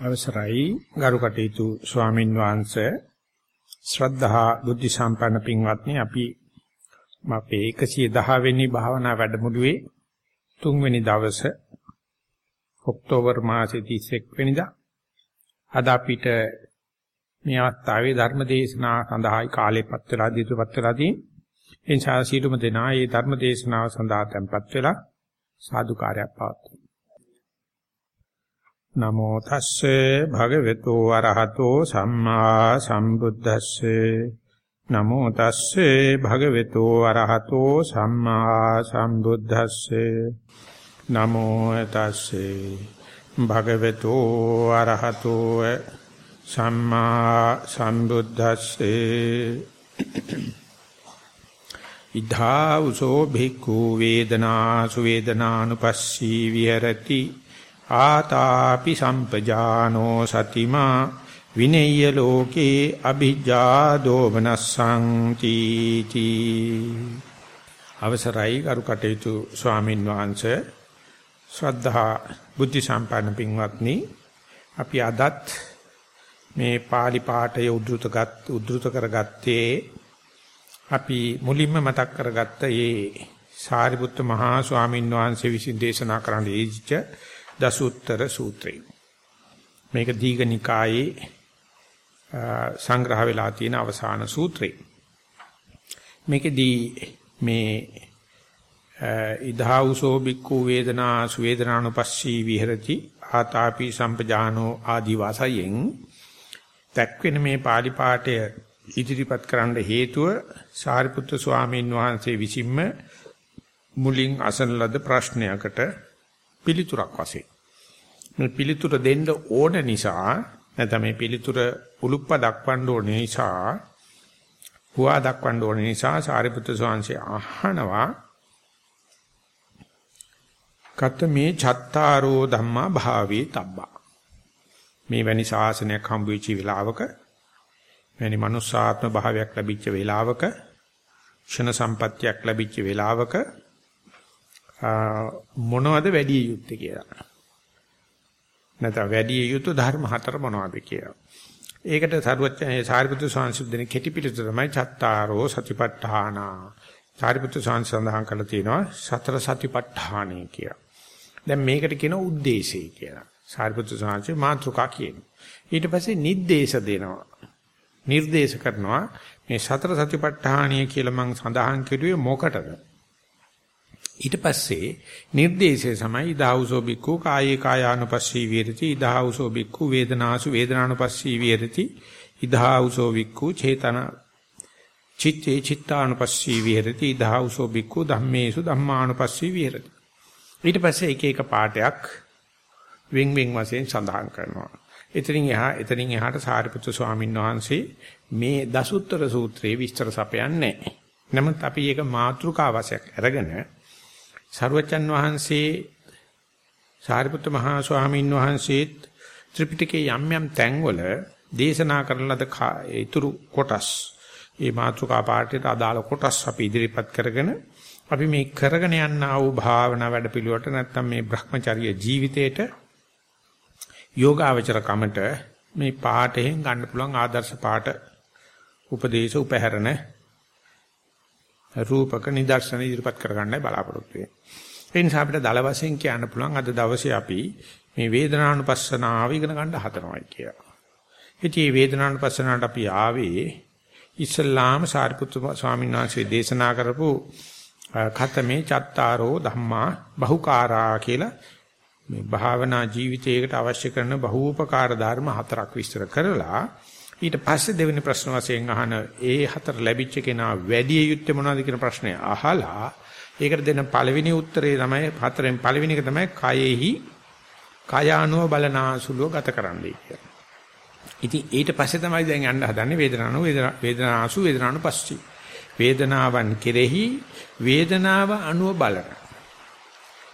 අවසරයි ගරු කටයුතු ස්වාමින් වහන්සේ ශ්‍රද්ධා බුද්ධ සම්පන්න පින්වත්නි අපි අපේ 110 වෙනි භාවනා වැඩමුළුවේ තුන්වෙනි දවසේ ඔක්තෝබර් මාසයේ 31 වෙනිදා අද අපිට මේ අවස්ථාවේ ධර්ම දේශනා සඳහායි කාලෙපත් වෙලා දීපත් වෙලා තියෙන. ඒ නිසා සීලුම දෙනා මේ ධර්ම දේශනාව සඳහා tempත් වෙලා සාදුකාරයක් පවත්වමු. නමෝ තස්සේ භගවතු වරහතෝ සම්මා සම්බුද්දස්සේ. නමෝ තස්සේ භගවතු වරහතෝ සම්මා සම්බුද්දස්සේ. නමෝ තස්සේ භගවතු වරහතෝ සම්මා සම්බුද්දස්සේ. ඉද්ධා උසෝ භික්ඛු වේදනා සුවේදනානුපස්සී විහෙරති. ආතාපි සම්පජානෝ සතිමා විනෙය්‍ය ලෝකේ අභිජ්ජා දෝමනස්සං තීති. අවසරයි කරු කටයුතු ස්වාමින් වහන්සේ. ශ්‍රද්ධා බුද්ධ සම්පන්න පින්වත්නි අපි අදත් මේ pāli පාඨය උද්දෘතගත් උද්දෘත කරගත්තේ අපි මුලින්ම මතක් කරගත්ත මේ සාරිපුත්ත මහා ස්වාමින් වහන්සේ විසින් දේශනා කරන්න දීච්ච දසුත්තර සූත්‍රය. මේක දීඝනිකායේ සංග්‍රහ වෙලා තියෙන අවසාන සූත්‍රය. මේකෙදී මේ ඉදහාඋසෝ බික්ඛු වේදනා සුවේදනානුපස්සී විහෙරති ආතාපි සම්පජානෝ ආදි වාසයෙන් දැක්වෙන මේ pāli පාඨය ඉදිරිපත් කරන්න හේතුව සාරිපුත්‍ර ස්වාමීන් වහන්සේ විසින්ම මුලින් අසන ලද ප්‍රශ්නයකට පිළිතුරක් වශයෙන්. මේ පිළිතුර දෙන්න ඕන නිසා නැත්නම් මේ පිළිතුර උලුප්ප දක්වන්න ඕන නිසා හුවා දක්වන්න ඕන නිසා සාරිපුත්‍ර ස්වාමීන් අහනවා කත මේ චත්තාරෝ ධම්මා භාවේ තබ්බා මේ වැනි ශාසනයක් හම්බ වෙච්ච වෙලාවක වැනි මනුස්සාත්ම භාවයක් ලැබිච්ච වෙලාවක ක්ෂණ සම්පත්තියක් ලැබිච්ච වෙලාවක මොනවද වැඩි යුත්තේ කියලා. නැත්නම් වැඩි යුතු ධර්ම හතර මොනවද කියලා. ඒකට සරුවචනේ සාරිපුත්‍ර ස්වාමීන් දෙන කෙටි පිළිතුර තමයි චත්තාරෝ සතිපට්ඨාන. සාරිපුත්‍ර ස්වාමීන් සඳහන් කරලා තියෙනවා සතර සතිපට්ඨානය කියලා. දැන් මේකට කියන ಉದ್ದೇಶය කියලා. සාරිපුත්‍ර ස්වාමීන් මාත්‍රුකා කියනවා. ඊට පස්සේ නිर्देश දෙනවා. නිर्देश කරනවා මේ සතර සතිපට්ඨානය කියලා මම සඳහන් කෙරුවේ මොකටද? ඊට පස්සේ නිर्देशය සමයි ඉදාහුසෝ බික්ඛු කායේ කායානුපස්සී විහෙරති ඉදාහුසෝ බික්ඛු වේදනාසු වේදනානුපස්සී විහෙරති ඉදාහුසෝ බික්ඛු චේතන චිත්තේ චිත්තානුපස්සී විහෙරති ඉදාහුසෝ බික්ඛු ධම්මේසු ධම්මානුපස්සී විහෙරති ඊට පස්සේ එක එක පාඩයක් වෙන් වෙන් වශයෙන් සඳහන් කරනවා එතනින් එහා එතනින් එහාට සාරිපුත්‍ර ස්වාමීන් වහන්සේ මේ දසුත්තර සූත්‍රයේ විස්තර සපයන්නේ නැහැ. නමුත් අපි ඒක මාතෘකා වශයෙන් අරගෙන සරුවචන් වහන්සේ සාරිපුත්‍ර මහා ස්වාමීන් වහන්සේත් ත්‍රිපිටකයේ යම් යම් තැන්වල දේශනා කරන ලද ඊතුරු කොටස් ඒ මාතෘකා පාඩේට අදාළ කොටස් අපි ඉදිරිපත් කරගෙන අපි මේ කරගෙන යන ආ වූ භාවනා වැඩපිළිවෙලට නැත්තම් මේ Brahmacharya ජීවිතේට යෝගාවචර කමට මේ පාඩයෙන් ගන්න පුළුවන් ආදර්ශ පාඩ උපදේශ උපහැරණ රූපක නිදර්ශන ඉදිරිපත් කරගන්නයි බලාපොරොත්තු වෙන්නේ. ඒ නිසා අපිට දල වශයෙන් කියන්න පුළුවන් අද දවසේ අපි මේ වේදනානුපස්සනාව ඉගෙන ගන්න හදනවායි කියලා. ඉතින් මේ වේදනානුපස්සනාවට අපි ආවේ ඉස්ලාම සාරිපුත්තු ස්වාමීන් වහන්සේ දේශනා කරපු ඛතමේ චත්තාරෝ ධම්මා බහුකාරා කියලා මේ භාවනා ජීවිතයකට අවශ්‍ය කරන බහූපකාර ධර්ම හතරක් විස්තර කරලා ඊට පස්සේ දෙවෙනි ප්‍රශ්න වශයෙන් අහන ඒ හතර ලැබිච්ච කෙනා වැඩි යුත්තේ මොනවද කියන ප්‍රශ්නය අහලා ඒකට දෙන පළවෙනි උත්තරේ තමයි හතරෙන් පළවෙනි එක තමයි කයෙහි කයානුව බලනාසුලුව ගත කරන්නයි කියලා. ඉතින් ඊට පස්සේ තමයි දැන් යන්න හදන්නේ වේදනානු වේදනාසු වේදනානු පස්සී. වේදනාවන් කෙරෙහි වේදනාව අනුව බලන.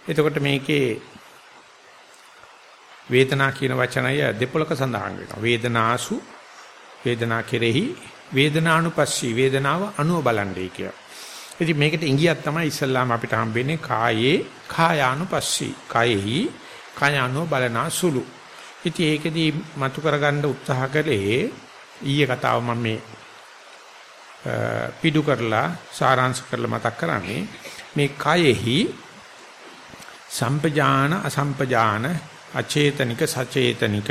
එතකොට මේකේ වේදනා කියන වචනය දෙපොලක සඳහන් වෙනවා. වේදනාසු වේදනා කෙරෙහි වේදනානුපස්සී වේදනාව අනුව බලන්නේ කියලා. ඉතින් මේකට ඉංගියක් තමයි ඉස්සල්ලාම අපිට හම්බෙන්නේ කායේ කායානුපස්සී. කායෙහි කායානුව බලනා සුළු. ඉතින් ඒකෙදී මතු කරගන්න උත්සාහ කළේ ඊයේ කතාව මම මේ පිටු කරලා සාරාංශ කරලා මතක් කරන්නේ මේ කයෙහි සම්පජාන අසම්පජාන අචේතනික සචේතනික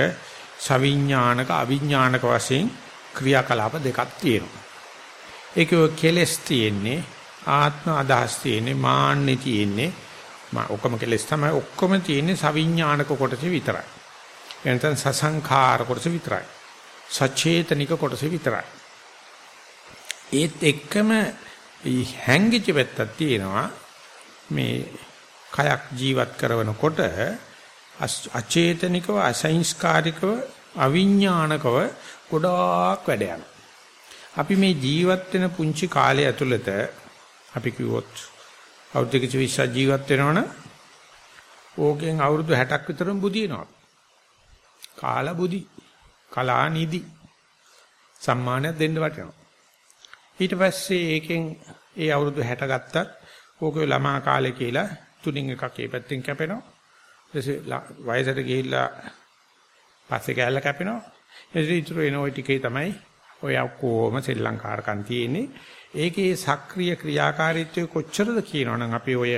සවිඥානික අවිඥානික වශයෙන් ක්‍රියාකලාප දෙකක් තියෙනවා. ඒකේ කෙලස් තියෙන්නේ ආත්ම අදහස් තියෙන්නේ මාන්නේ තියෙන්නේ මා ඔක්කොම කෙලස් තමයි ඔක්කොම තියෙන්නේ සවිඥානික කොටස විතරයි. එනතන සසංඛාර කොටස විතරයි. සචේතනික කොටස විතරයි. ඒත් එක්කම හැංගිච්ච පැත්තක් තියෙනවා මේ කයක් ජීවත් කරනකොට අචේතනිකව අසංස්කාරිකව අවිඥානිකව ගොඩාක් වැඩ අපි මේ ජීවත් වෙන පුංචි කාලය ඇතුළත අපි කිව්වොත් අවුරුදු 20ක් ජීවත් වෙනවනම් ඕකෙන් අවුරුදු 60ක් විතරම බුදිනවා. කාලා බුදි, කලා නිදි සම්මානයක් දෙන්න වටිනවා. ඊට පස්සේ ඒකෙන් ඒ අවුරුදු 60 ගත්තත් ඕකේ ළමා කාලේ කියලා තුنين එකක් ඒ පැත්තෙන් කැපෙනවා. ඊට වයසට ගිහිල්ලා පස්සේ කැල්ල කැපෙනවා. එදිරි ඉතුරු එන ওই ටිකේ තමයි ඔය ඔක්කොම ශ්‍රී ලංකාරකම් තියෙන්නේ. ඒකේ සක්‍රීය ක්‍රියාකාරීත්වය කොච්චරද කියනවනම් අපි ඔය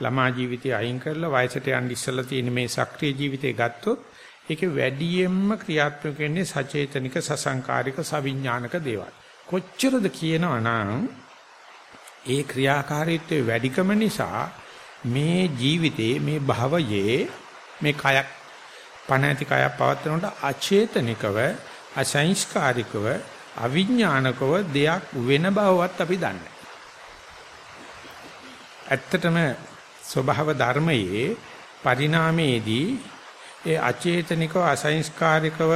ළමා ජීවිතය අයින් කරලා වයසට යන්න ඉස්සලා තියෙන මේ සක්‍රීය ජීවිතය ගත්තොත් ඒකේ වැඩියෙන්ම ක්‍රියාත්මක වෙන්නේ සචේතනික සසංකාරික සවිඥානික දේවල්. කොච්චරද කියනවනම් ඒ ක්‍රියාකාරීත්වය වැඩිකම නිසා මේ ජීවිතේ මේ භවයේ මේ කයක් පණ ඇති කයක් පවත්වනකොට අචේතනිකව අසංස්කාරිකව අවිඥානිකව දෙයක් වෙන බවවත් අපි දන්නේ ඇත්තටම ස්වභාව ධර්මයේ පරිණාමයේදී ඒ අචේතනිකව අසංස්කාරිකව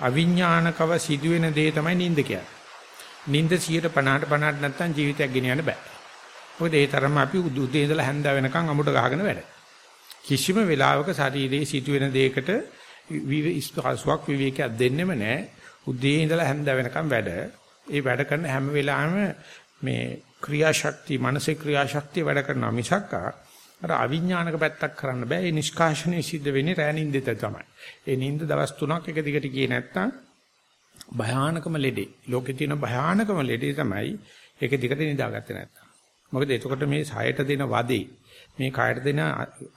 අවිඥානිකව සිදුවෙන දේ තමයි නිින්ද කියන්නේ. නිින්ද 150ට 50ට නැත්තම් ජීවිතයක් ගෙනියන්න බෑ. මොකද ඒ තරම අපි උදේ ඉඳලා හැන්ද වෙනකන් අමුඩ ගහගෙන වැඩ. කිසිම වෙලාවක ශරීරයේ සිදුවෙන දෙයකට විස්වාසයක් විවේකයක් දෙන්නෙම නැහැ. උදේ ඉඳලා හැන්ද වෙනකන් වැඩ. ඒ වැඩ කරන හැම වෙලාවෙම මේ ක්‍රියාශක්තිය, මානසික ක්‍රියාශක්තිය වැඩ කරනවා මිසක් අර අවිඥානික පැත්තක් කරන්න බෑ. ඒ නිෂ්කාශනයේ සිද්ධ වෙන්නේ රෑ නින්දෙත තමයි. ඒ නින්ද දවස් 3ක් එක දිගට ගියේ නැත්තම් භයානකම ලෙඩේ. ලෝකේ තියෙන භයානකම ලෙඩේ තමයි ඒක දිගට නිදාගත්තේ නැත්තම්. මොකද එතකොට මේ සායට දෙන වදේ මේ කයට දෙන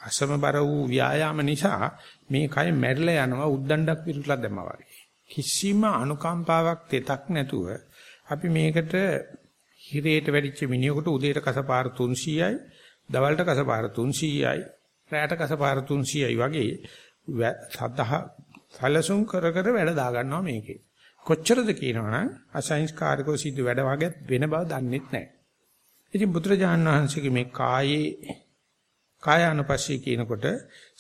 අසමබර වූ ව්‍යායාම නිසා මේ කය මැරිලා යනවා උද්දණ්ඩක් විරුట్లా දැම්මා වගේ. කිසිම අනුකම්පාවක් තෙතක් නැතුව අපි මේකට හිරේට වැඩිච්ච මිනිහෙකුට උදේට කසපාර 300යි දවල්ට කසපාර 300යි රැයට කසපාර 300යි වගේ සදහ සැලසුම් කර කර වැඩ දා ගන්නවා මේකේ. කොච්චරද කියනවනම් අසංස්කාරිකව සිද්ධ වැඩ වගේ වෙන බව දන්නෙත් නැහැ. ඉතින් බුදුරජාණන් වහන්සේගේ මේ කායේ කායානුපස්සී කියනකොට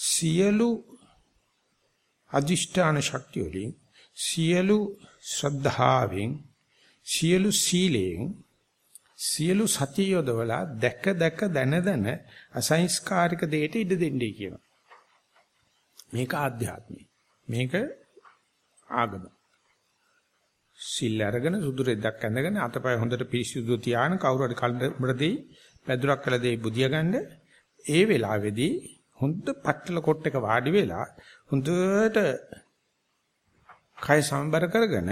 සියලු අදිෂ්ඨාන ශක්තිය වලින් සියලු ශ්‍රද්ධාවෙන් සියලු සීලයෙන් සියලු සතිය යොදවලා දැක දැක දන දන අසංස්කාරික දෙයට ඉඩ දෙන්නේ කියනවා. මේක ආධ්‍යාත්මයි. මේක ආගම. සිල් අරගෙන සුදු රෙද්දක් ඇඳගෙන අතපය හොඳට පිරිසිදු තියාන කවුරු හරි කල්බර දෙයි පැදුරක් කළ දෙයි බුදියා ගන්න ඒ වෙලාවේදී හොඳ පట్టල කොට එක වාඩි වෙලා හොඳට කය සම්බර කරගෙන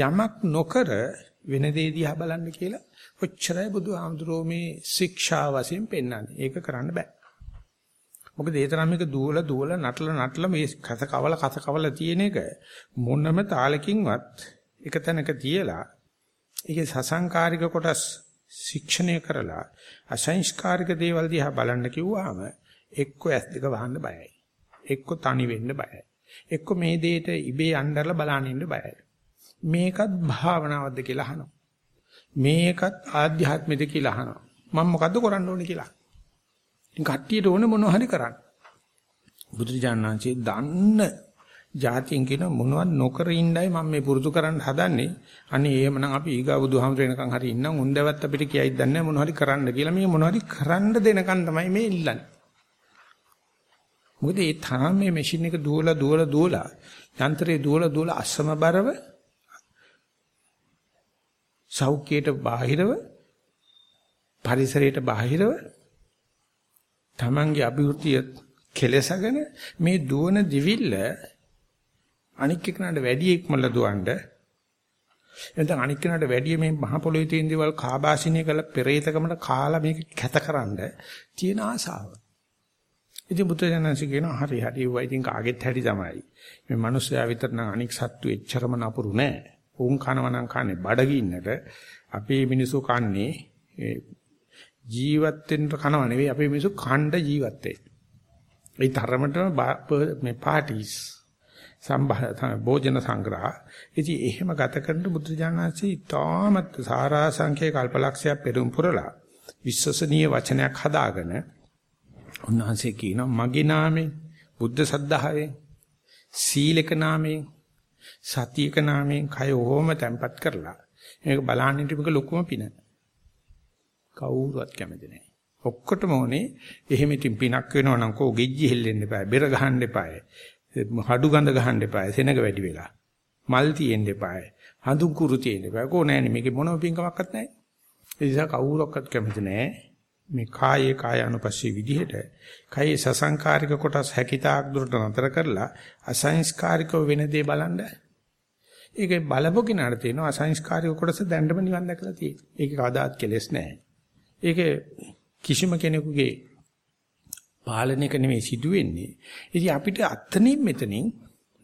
යමක් නොකර වෙන දේ දිහා බලන්න කියලා ඔච්චරයි බුදුහාමුදුරෝ මේ ශික්ෂා වශයෙන් පෙන්වන්නේ. ඒක කරන්න බෑ. මොකද ඒ තරම් මේක දුවල දුවල නටල නටල මේ කස කවල කස කවල තියෙන එක මොනම තාලකින්වත් එක තැනක තියලා ඒකේ සසංකාරික කොටස් ශික්ෂණය කරලා අසංස්කාරික දේවල් දිහා බලන්න කිව්වහම එක්ක ඇස් දෙක වහන්න බයයි. එක්ක තනි වෙන්න බයයි. එක්ක මේ දෙයට ඉබේ අnderලා බලන්න ඉන්න බයයි. මේකත් භාවනාවක්ද කියලා අහනවා. මේකත් ආධ්‍යාත්මෙද කියලා අහනවා. මම මොකද්ද කරන්න ඕනේ කියලා. ඉතින් කට්ටියට ඕන මොනව හරි කරන්න. බුදුරජාණන්සේ දන්න જાතියෙන් කියන මොනවත් නොකර ඉන්නයි මම මේ පුරුදු කරන්න හදන්නේ. අනේ එහෙමනම් අපි ඊගා බුදුහාමුදුර එනකන් හරි ඉන්නම් උන්දවත් අපිට කියයිද දන්නේ මොනව හරි කරන්න කියලා. මේ මොනව හරි කරන්න දෙනකන් තමයි මේ ඉල්ලන්නේ. මොකද ඒ තරම් මේ මැෂින් එක දුවලා දුවලා දුවලා යන්ත්‍රේ දුවලා දුවලා අසමබරව සෞඛ්‍යයට බාහිරව පරිසරයට බාහිරව තමන්ගේ අභිවෘද්ධිය කෙලසගෙන මේ දුවන දිවිල්ල අනික් එකනට වැඩි ඉක්මල දුවන්න එතන අනික් කෙනාට වැඩිය මේ මහ පොළොවේ තියෙන දේවල් කාබාසිනිය කරලා පෙරේතකමට කාලා මේක කැතකරනද තියෙන ආසාව. ඉතින් බුදුජානක කියනවා හරි හරි වයි ඉතින් කාගෙත් හැටි තමයි. මේ මිනිස්සයා විතර නම් අනික් සත්තු එච්චරම නපුරු නෑ. උන් කනවා නම් කන්නේ බඩගින්නට අපේ මිනිස්සු කන්නේ ජීවත් වෙන්න කනව නෙවෙයි අපේ මිනිස්සු කණ්ඩ ජීවත් වෙන්නේ. ඒ තරමටම මේ පාටිස් සම්භා භෝජන සංග්‍රහ. ඉතින් එහෙම ගත කරන බුදු දානසී තාමත් සාරා සංඛ්‍යා කල්පලක්ෂයක් පෙරම් පුරලා විශ්වසනීය වචනයක් හදාගෙන උන්වහන්සේ කියනවා මගේ නාමයෙන් බුද්ධ සද්ධාවෙන් සීලක නාමයෙන් සතියක නාමයෙන් කය ඕම තැම්පත් කරලා මේක බලන්න ඉතිමක ලොකුම පින. කවුරුවත් කැමති නැහැ. ඔක්කොටම ඕනේ එහෙම ඉතින් පිනක් වෙනවා නම් කෝ ගෙජ්ජි හෙල්ලෙන්න එපා. බෙර ගහන්න එපා. හඩු ගඳ ගහන්න එපා. සෙනග වැඩි වෙලා. මල් තියෙන්න එපා. හඳුන් කුරු තියෙන්න එපා. කෝ නෑනේ මේකේ මොනම පින්කමක්වත් නැහැ. ඒ නිසා කවුරක්වත් කැමති නැහැ. මේ කායේ කාය අනුපස්සී විදිහට කායේ සසංකාරික කොටස් හැකිතාක් දුරට නතර කරලා අසංස්කාරිකව වෙන දේ බලන්න. ඒකේ බලපො කිනාට තියෙනවා අසංස්කාරික කොටස දැන්නම නිවන් දැකලා තියෙනවා. ඒක කවදාත් කෙලෙස් නැහැ. ඒක කිසිම කෙනෙකුගේ පාලනයක නෙමෙයි සිදුවෙන්නේ. ඉතින් අපිට අත්තනින් මෙතනින්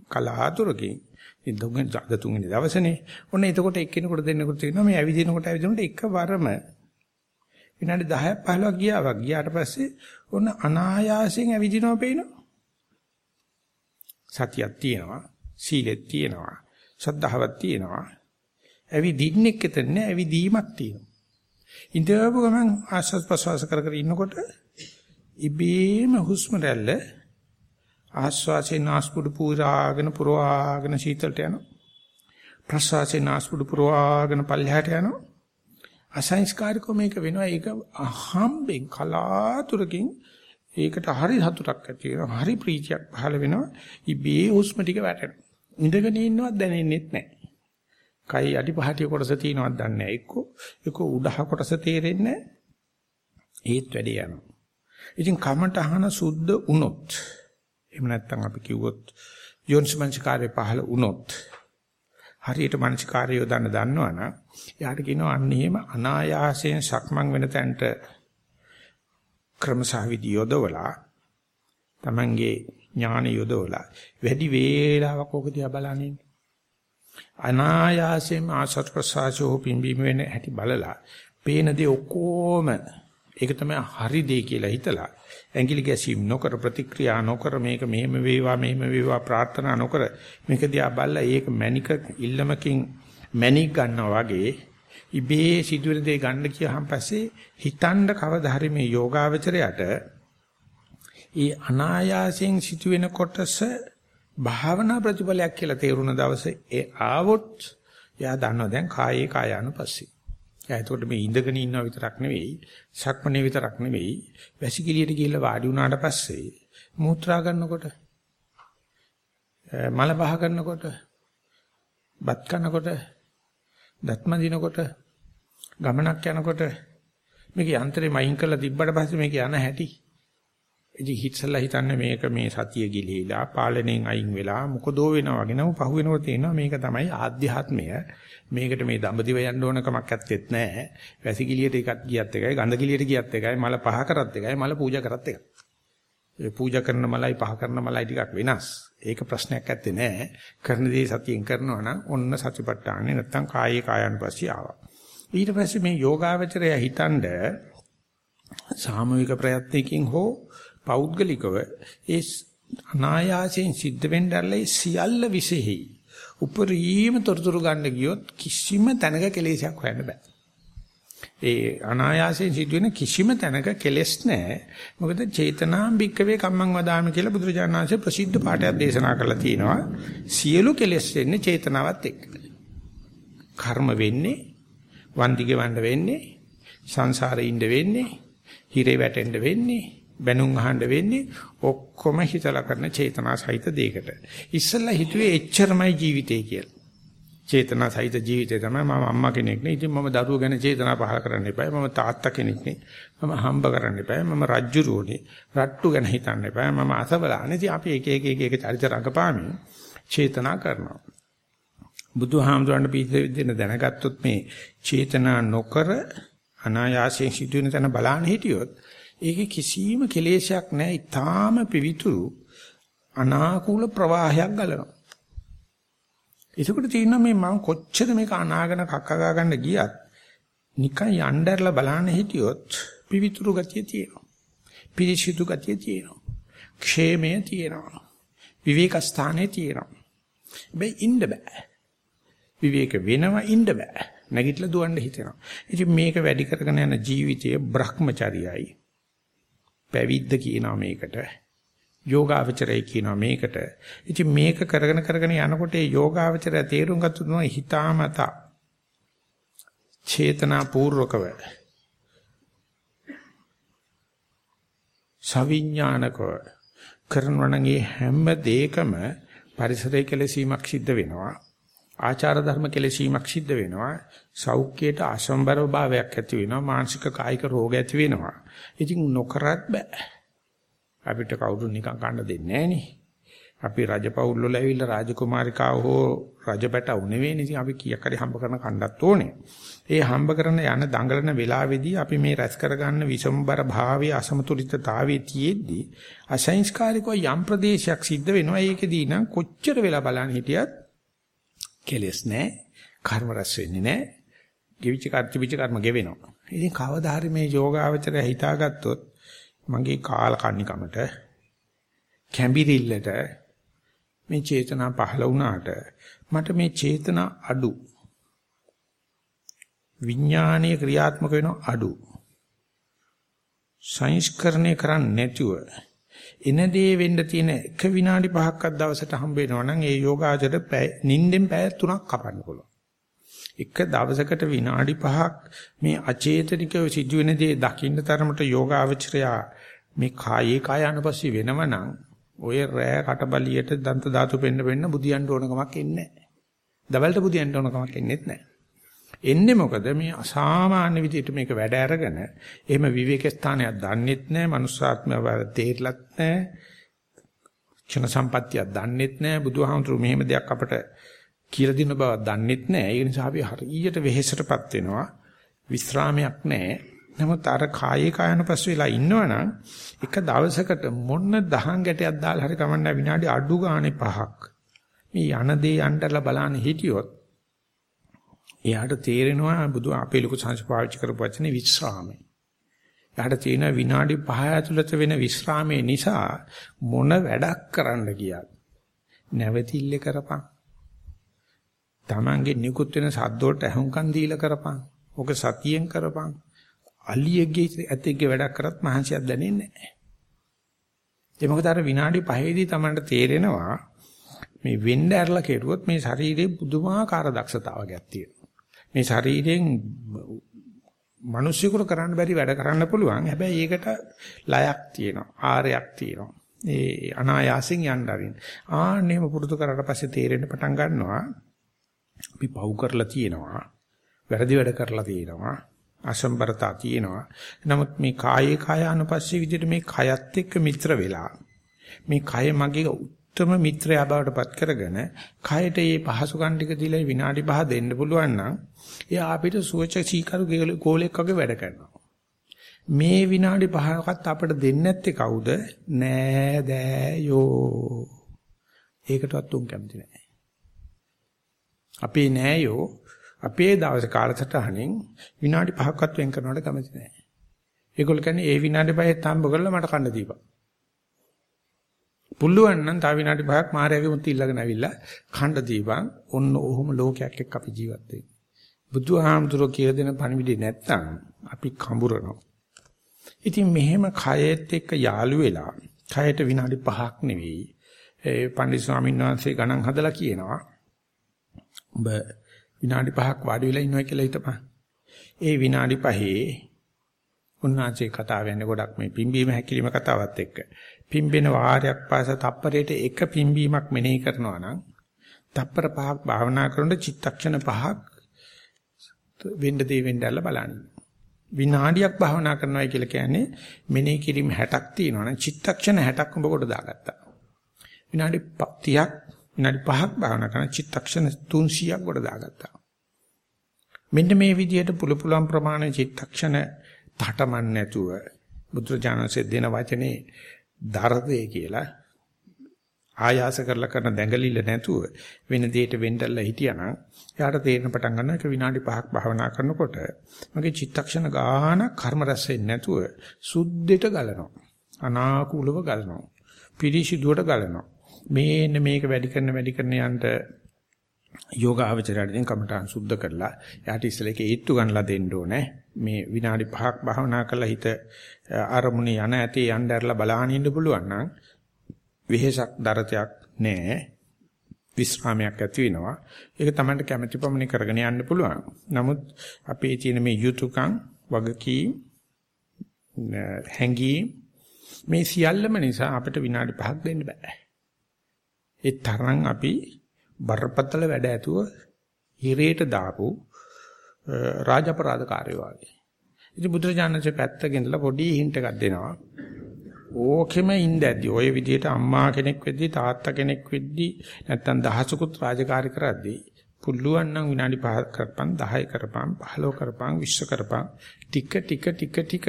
කලාතුරකින් ඉතින් දුඟෙන් අද තුන්වෙනි දවසනේ. ඔන්න එතකොට එක්කෙනෙකුට දෙන්නෙකුට තියෙනවා මේ ඇවිදිනකොට ඇවිදිනකොට එකවරම විනාඩි 10ක් 15ක් ගියා ගියාට පස්සේ ඔන්න අනායාසයෙන් ඇවිදිනවා පේනවා. සතියක් තියෙනවා, සීලෙත් තියෙනවා, ශ්‍රද්ධාවක් තියෙනවා. ඇවිදින්නෙක් එතන නෑ ඇවිදීමක් තියෙනවා. ඉඳපු ගමන් ආස්වාද ප්‍රසවාස කර කර ඉන්නකොට ඉබේම හුස්ම රැල්ල ආස්වාසේ නාස්පුඩු පුරාගෙන පුරවාගෙන සීතලට යනවා. ප්‍රසවාසේ නාස්පුඩු පුරවාගෙන පල්ලෙහාට යනවා. අසංස්කාරිකව මේක වෙනවා. ඒක අහම්බෙන් කලාතුරකින් ඒකට හරි සතුටක් ඇති වෙනවා. හරි ප්‍රීතියක් පහළ වෙනවා. ඉබේ හුස්ම ටික වැටෙනවා. ඉඳගෙන ඉන්නවත් දැනෙන්නෙත් නැහැ. කයි අඩිපහටිය කොටස තියෙනවද දන්නේ නැහැ. එක්ක එක්ක උඩහ කොටස තේරෙන්නේ නැහැ. ඒත් වැඩේ යනවා. ඉතින් කමට අහන සුද්ධ වුණොත් එහෙම නැත්නම් අපි කිව්වොත් යෝනිසමංචකාරය පහළ වුණොත් හරියට මනසිකාරය යොදන්න දන්නවනම් එයාට කියනවා අන්න එහෙම අනායාසයෙන් සක්මන් වෙන තැනට ක්‍රමසහවිදි යොදවලා Tamange ඥාන යොදවලා වැඩි වේලාවක් ඕක දිහා බලනින් අනායාසයෙන් ආසත් ප්‍රසාසෝ පිම්බීම වෙන හැටි බලලා පේන දේ ඔක්කොම ඒක තමයි හරි දේ කියලා හිතලා ඇඟිලි ගැසීම් නොකර ප්‍රතික්‍රියා නොකර මේක මෙහෙම වේවා මෙහෙම වේවා ප්‍රාර්ථනා නොකර මේක දිහා බලලා ඒක මැනික ඉල්ලමකින් මැනික් ගන්නවා වගේ ඉබේ සිදුවෙන දේ ගන්න කියහම පස්සේ හිතන්න කවදා හරි මේ යෝගාවචරයට ඒ අනායාසයෙන් සිදුවෙන කොටස භාවනා ප්‍රතිඵලයක් කියලා තේරුණ දවසේ ඒ ආවොත් එයා දන්නවා දැන් කායේ කායානුපස්සී. එයා එතකොට මේ ඉඳගෙන ඉන්නවා විතරක් නෙවෙයි, සක්මනේ විතරක් නෙවෙයි, වැසිකිළියට ගිහිල්ලා වාඩි වුණාට පස්සේ මූත්‍රා ගන්නකොට මල පහ කරනකොට බත් කනකොට දත්ම දිනකොට ගමනක් යනකොට මේක යන්ත්‍රේ මයින් කරලා තිබ්බට පස්සේ මේක යන හැටි. ඉතින් හිතසලා හිතන්නේ මේක මේ සතිය ගිලිහිලා පාලනයෙන් අයින් වෙලා මොකදෝ වෙනවා වගේ. නම පහු වෙනකොට තේනවා මේක තමයි ආධ්‍යාත්මය. මේකට මේ දඹදිව යන්න ඕන කමක් ඇත්තෙත් නැහැ. වැසි ගිලියට එකක් ගියත් එකයි ගඳ ගිලියට ගියත් එකයි මල පහ කරත් එකයි මල පූජා කරත් එකයි. ඒ පූජා කරන මලයි පහ කරන මලයි ටිකක් වෙනස්. ඒක ප්‍රශ්නයක් ඇත්තේ නැහැ. කරන දේ සතියෙන් කරනවා නම් ඔන්න සතිපට්ඨානේ නැත්තම් කායේ කායानुපස්සී ආවා. ඊට පස්සේ මේ යෝගාවචරය හිතනද සාමූහික ප්‍රයත්නකින් හෝ පෞද්ගලිකව ඒ අනායාසයෙන් සිද්ධ වෙන්නදල්ලා සියල්ල විසෙහි උපරිම තොරතුරු ගන්න ගියොත් කිසිම තැනක කෙලෙසයක් හොයන්න බෑ. ඒ අනායාසයෙන් සිදුවෙන කිසිම තැනක කෙලෙස් නැහැ. මොකද චේතනාම් භික්කවේ කම්මං වදාමි කියලා බුදුරජාණන් වහන්සේ ප්‍රසිද්ධ පාඩයක් දේශනා කරලා තියෙනවා. සියලු කෙලෙස් වෙන්නේ චේතනාවත් එක්ක. කර්ම වෙන්නේ, වන්දිගේ වණ්ඩ වෙන්නේ, සංසාරේ ඉඳ වෙන්නේ, හිරේ වැටෙන්න වෙන්නේ, බැනුම් අහන්න වෙන්නේ ඔක්කොම හිතලා කරන චේතනා සහිත දෙයකට. ඉස්සෙල්ලා හිතුවේ එච්චරමයි ජීවිතේ කියලා. චේතනා සහිත ජීවිතය තමයි මම අම්මා කෙනෙක් නේ. ඉතින් මම දරුවෝ ගැන චේතනා පහල කරන්න එපා. මම තාත්තා කෙනෙක් නේ. මම හම්බ කරන්න එපා. මම රජ්ජුරුවනේ. රට්ටු ගැන හිතන්න එපා. මම අසවලානේ. ඉතින් අපි එක එක එක එක චරිත රඟපාමින් චේතනා කරනවා. බුදුහාමුදුරන්ට පිළිදෙන්න දැනගත්තොත් මේ චේතනා නොකර අනායාසයෙන් සිදුවෙන තැන බලන්න හිටියොත් ඒකේ කිසිම කෙලෙසයක් නැහැ. ඊටාම පිවිතුරු අනාකූල ප්‍රවාහයක් ගලනවා. ඒකට තියෙනවා මේ මම කොච්චර මේක අනාගෙන කක්කගා ගන්න ගියත් නිකන් යnderලා බලන්න හිටියොත් පිවිතුරු ගතිය තියෙනවා. පිරිසිදු ගතිය තියෙනවා. ക്ഷേමය තියෙනවා. විවේක ස්ථානයේ තියෙනවා. හැබැයි ඉන්න බෑ. විවේක වෙනවා ඉන්න බෑ. නැගිටලා දුවන්න හිතෙනවා. ඉතින් මේක වැඩි කරගෙන යන ජීවිතයේ Brahmachariයයි. පැවිද්ද කියනවා මේකට. යෝගාවචරය කියනවා මේකට. ඉතින් මේක කරගෙන කරගෙන යනකොට ඒ යෝගාවචරය තේරුම් ගත්ත තුන හිතාමතා චේතනා පූර්වකව සවිඥානිකව කරනවා නම් ඒ හැම දෙයකම පරිසරයේ කෙලසීමක් සිද්ධ වෙනවා. ආචාර ධර්ම කෙලසීමක් සිද්ධ වෙනවා. සෞඛ්‍යයට අසම්බර භාවයක් ඇති වෙනවා. මානසික කායික රෝග ඇති වෙනවා. ඉතින් නොකරත් බෑ. අපිට කවුරුන් නිකන් කන්න දෙන්නේ නෑනේ. අපි රජපෞල් වල ඇවිල්ලා රාජකුමාරිකාව හෝ රජපැටව නෙවෙයි ඉතින් අපි කීයක් හරි හම්බ කරන කණ්ඩත් ඕනේ. ඒ හම්බ කරන යන දඟලන වෙලාවේදී අපි මේ රැස් කරගන්න විසම්බර භාවයේ අසමතුලිතතාවයේ තියෙද්දී අසංස්කාරිකව යම් ප්‍රදේශයක් සිද්ධ වෙනවා. ඒකෙදී නම් කොච්චර වෙලා බලන්න හිටියත් කෙලස් නෑ. කර්ම රැස් වෙන්නේ නෑ. ගෙවිච්ච කර්තිවිච්ච කර්ම ගෙවෙනවා. ඉතින් කවදා හරි මේ යෝගාවචරය හිතාගත්තොත් මගේ කාල කන්නිකමට කැඹිරිල්ලට මේ චේතනා පහළ වුණාට මට මේ චේතනා අඩු විඥානීය ක්‍රියාත්මක වෙන අඩු සංස්කරණය කරන්නේ නැතුව එනදී වෙන්න තියෙන එක විනාඩි 5ක්වත් දවසට හම්බ වෙනවා නම් ඒ යෝගාචර නිින්දෙන් පැය 3ක් කපන්න පුළුවන්. එක දවසකට විනාඩි 5ක් මේ අචේතනිකව සිදුවෙන දේ දකින්න තරමට යෝගාචරයා මේ කායේ කාය අනුපස්සී වෙනවනම් ඔය රෑ කටබලියට දන්ත ධාතු පෙන්න පෙන්න බුදියන්න ඕන කමක් එන්නේ නැහැ. දවල්ට බුදියන්න ඕන කමක් එන්නේත් නැහැ. එන්නේ මොකද මේ අසාමාන්‍ය විදිහට මේක වැඩ අරගෙන එහෙම විවේක ස්ථානයක් දන්නෙත් නැහැ, මනුස්සාත්මය තේරලත් නැහැ. ක්ෂණ සම්පත්තියක් දන්නෙත් නැහැ. බුදුහාමුදුරු මෙහෙම දෙයක් අපට කියලා දෙන බවක් දන්නෙත් නැහැ. ඒ නිසා අපි හරියට වෙහෙසටපත් වෙනවා. විස්රාමයක් නැහැ. නමුත් අර කායේ කායනපස් වෙලා ඉන්නවනම් එක දවසකට මොන්න දහං ගැටයක් දාලා හරි කමන්න විනාඩි අඩු ගානේ පහක් මේ යන දේ යන්නටලා බලන්න හිටියොත් එයාට තේරෙනවා බුදු අපේ ලොකු සංස් පාවිච්චි කරපු වචනේ විස්රාමය. එයාට තියෙන විනාඩි 5 ඇතුළත වෙන විස්රාමයේ නිසා මොන වැඩක් කරන්න ගියත් නැවතිල්ල කරපන්. Tamange නිකුත් වෙන සද්දෝට අහුම්කන් දීලා කරපන්. ඔක සතියෙන් කරපන්. අලියෙක්ගේ ඇතෙක්ගේ වැඩක් කරත් මහන්සියක් දැනෙන්නේ නැහැ. ඒ මොකද අර විනාඩි 5ේදී Tamanට තේරෙනවා මේ වෙන්න ඇරලා කෙරුවොත් මේ ශරීරේ පුදුමාකාර දක්ෂතාවයක් තියෙනවා. මේ ශරීරයෙන් මිනිස්සුන්ට කරන්න බැරි වැඩ කරන්න පුළුවන්. හැබැයි ඒකට ලයක් තියෙනවා. ආරයක් තියෙනවා. ඒ අනායාසෙන් යන්න අරින්. ආන්නේම පුරුදු කරලා පස්සේ තේරෙන්න පටන් ගන්නවා. අපි පව් කරලා තියෙනවා. වැරදි වැඩ කරලා තියෙනවා. අසම්බරතා තියෙනවා. නමුත් මේ කායේ කාය අනුපස්සේ විදිහට මේ කයත් එක්ක මිත්‍ර වෙලා මේ කය මගේ උත්තම මිත්‍රයා බවට පත් කරගෙන කයට මේ පහසුකම් ටික දීලා විනාඩි 5 දෙන්න පුළුවන් නම් එයා අපිට සුවච සීකරු ගෝලෙක් වගේ වැඩ කරනවා. මේ විනාඩි 5කත් අපිට දෙන්නේ නැත්තේ කවුද? නෑ දෑයෝ. ඒකටවත් උන් කැමති නෑ. අපේ නෑයෝ අපේ දවසේ කාලසටහනෙන් විනාඩි 5ක්වත් වෙන් කරනවට කැමති නැහැ. ඒගොල්ලෝ කියන්නේ ඒ විනාඩි 5ත් හම්බ කරලා මට කන්න දීපන්. පුළුවන් නම් තව විනාඩි 5ක් මාර්යාගේ මුත් ඉල්ලගෙන ඇවිල්ලා කන්න දීපන්. ඔන්න ඔහොම ලෝකයක් එක්ක අපි ජීවත් වෙන්නේ. බුදුහාමුදුරුවෝ කියලා දෙන පණිවිඩේ නැත්තම් අපි කඹරනවා. ඉතින් මෙහෙම කයෙත් එක්ක යාළු වෙලා කයට විනාඩි 5ක් නෙවෙයි ඒ පණ්ඩිත ස්වාමීන් වහන්සේ ගණන් හදලා කියනවා. ඔබ විනාඩි 5ක් වාඩි වෙලා ඉන්නවා කියලා හිතපන්. ඒ විනාඩි 5 උන්වහන්සේ කතාව යන්නේ ගොඩක් මේ පිම්බීම හැකිලිම කතාවත් එක්ක. පිම්බෙන වාරයක් පාස තප්පරයට එක පිම්බීමක් මෙනෙහි කරනවා නම් තප්පර පහක් භාවනා කරනකොට චිත්තක්ෂණ පහක් වෙන්න දේ වෙන්නදල්ල බලන්න. විනාඩියක් භාවනා කරනවා කියලා කියන්නේ මෙනෙහි කිරීම 60ක් තියෙනවා නම් චිත්තක්ෂණ 60ක් උඹ කොට දාගත්තා. විනාඩි 30ක් විනාඩි 5ක් භාවනා කරන චිත්තක්ෂණ 300ක් කොට දාගත්තා. මෙන්න මේ විදිහට පුල පුලම් ප්‍රමාණ චිත්තක්ෂණ තටමන් නැතුව බුදුරජාණන්සේ දෙන වචනේ දරදේ කියලා ආයාස කරලා කරන දැඟලිල්ල නැතුව වෙන දෙයකට වෙන්නilla හිටියානම් එයාට තේරෙන පටන් ගන්නවා ඒක විනාඩි 5ක් භාවනා කරනකොට මගේ චිත්තක්ෂණ ගාන කර්ම රැස් වෙන්නේ නැතුව සුද්ධෙට ගලනවා. අනාකූලව ගලනවා. පිරිසිදුවට ගලනවා. මේන්න මේක වැඩි කරන වැඩි කරන යන්ට යෝගාවචරයට දැන් කමටහන් සුද්ධ කරලා එයාට ඉස්සෙල්ලා ඒක ඒත්තු ගන්නලා දෙන්න ඕනේ. මේ විනාඩි 5ක් භාවනා කරලා හිත අරමුණේ යන ඇතේ යන්න ඇරලා බලහන් ඉන්න පුළුවන් නම් වෙහෙසක් දරතයක් නැහැ. විස්රාමයක් ඇති වෙනවා. ඒක තමයි කැමැති පමණ කරගෙන යන්න පුළුවන්. නමුත් අපේ තියෙන මේ යුතුයකම් වගකීම් හැඟීම් මේ සියල්ලම නිසා අපිට විනාඩි 5ක් දෙන්න බෑ. ඒ තරම් අපි බරපතල වැඩ ඇතුව හිරේට දාපු රාජපරාධකාරයෝ වගේ. ඉතින් බුදුරජාණන්සේ පැත්තකින් ඉඳලා පොඩි හින්ට් එකක් දෙනවා. ඕකෙම ඉඳද්දි ඔය විදිහට අම්මා කෙනෙක් වෙද්දි තාත්තා කෙනෙක් වෙද්දි නැත්තම් දහසකුත් රාජකාරී කරද්දී පුළුවන් නම් විනාඩි 5ක් කරපන් 10 කරපන් 15 කරපන් 20 කරපන් ටික ටික ටික ටික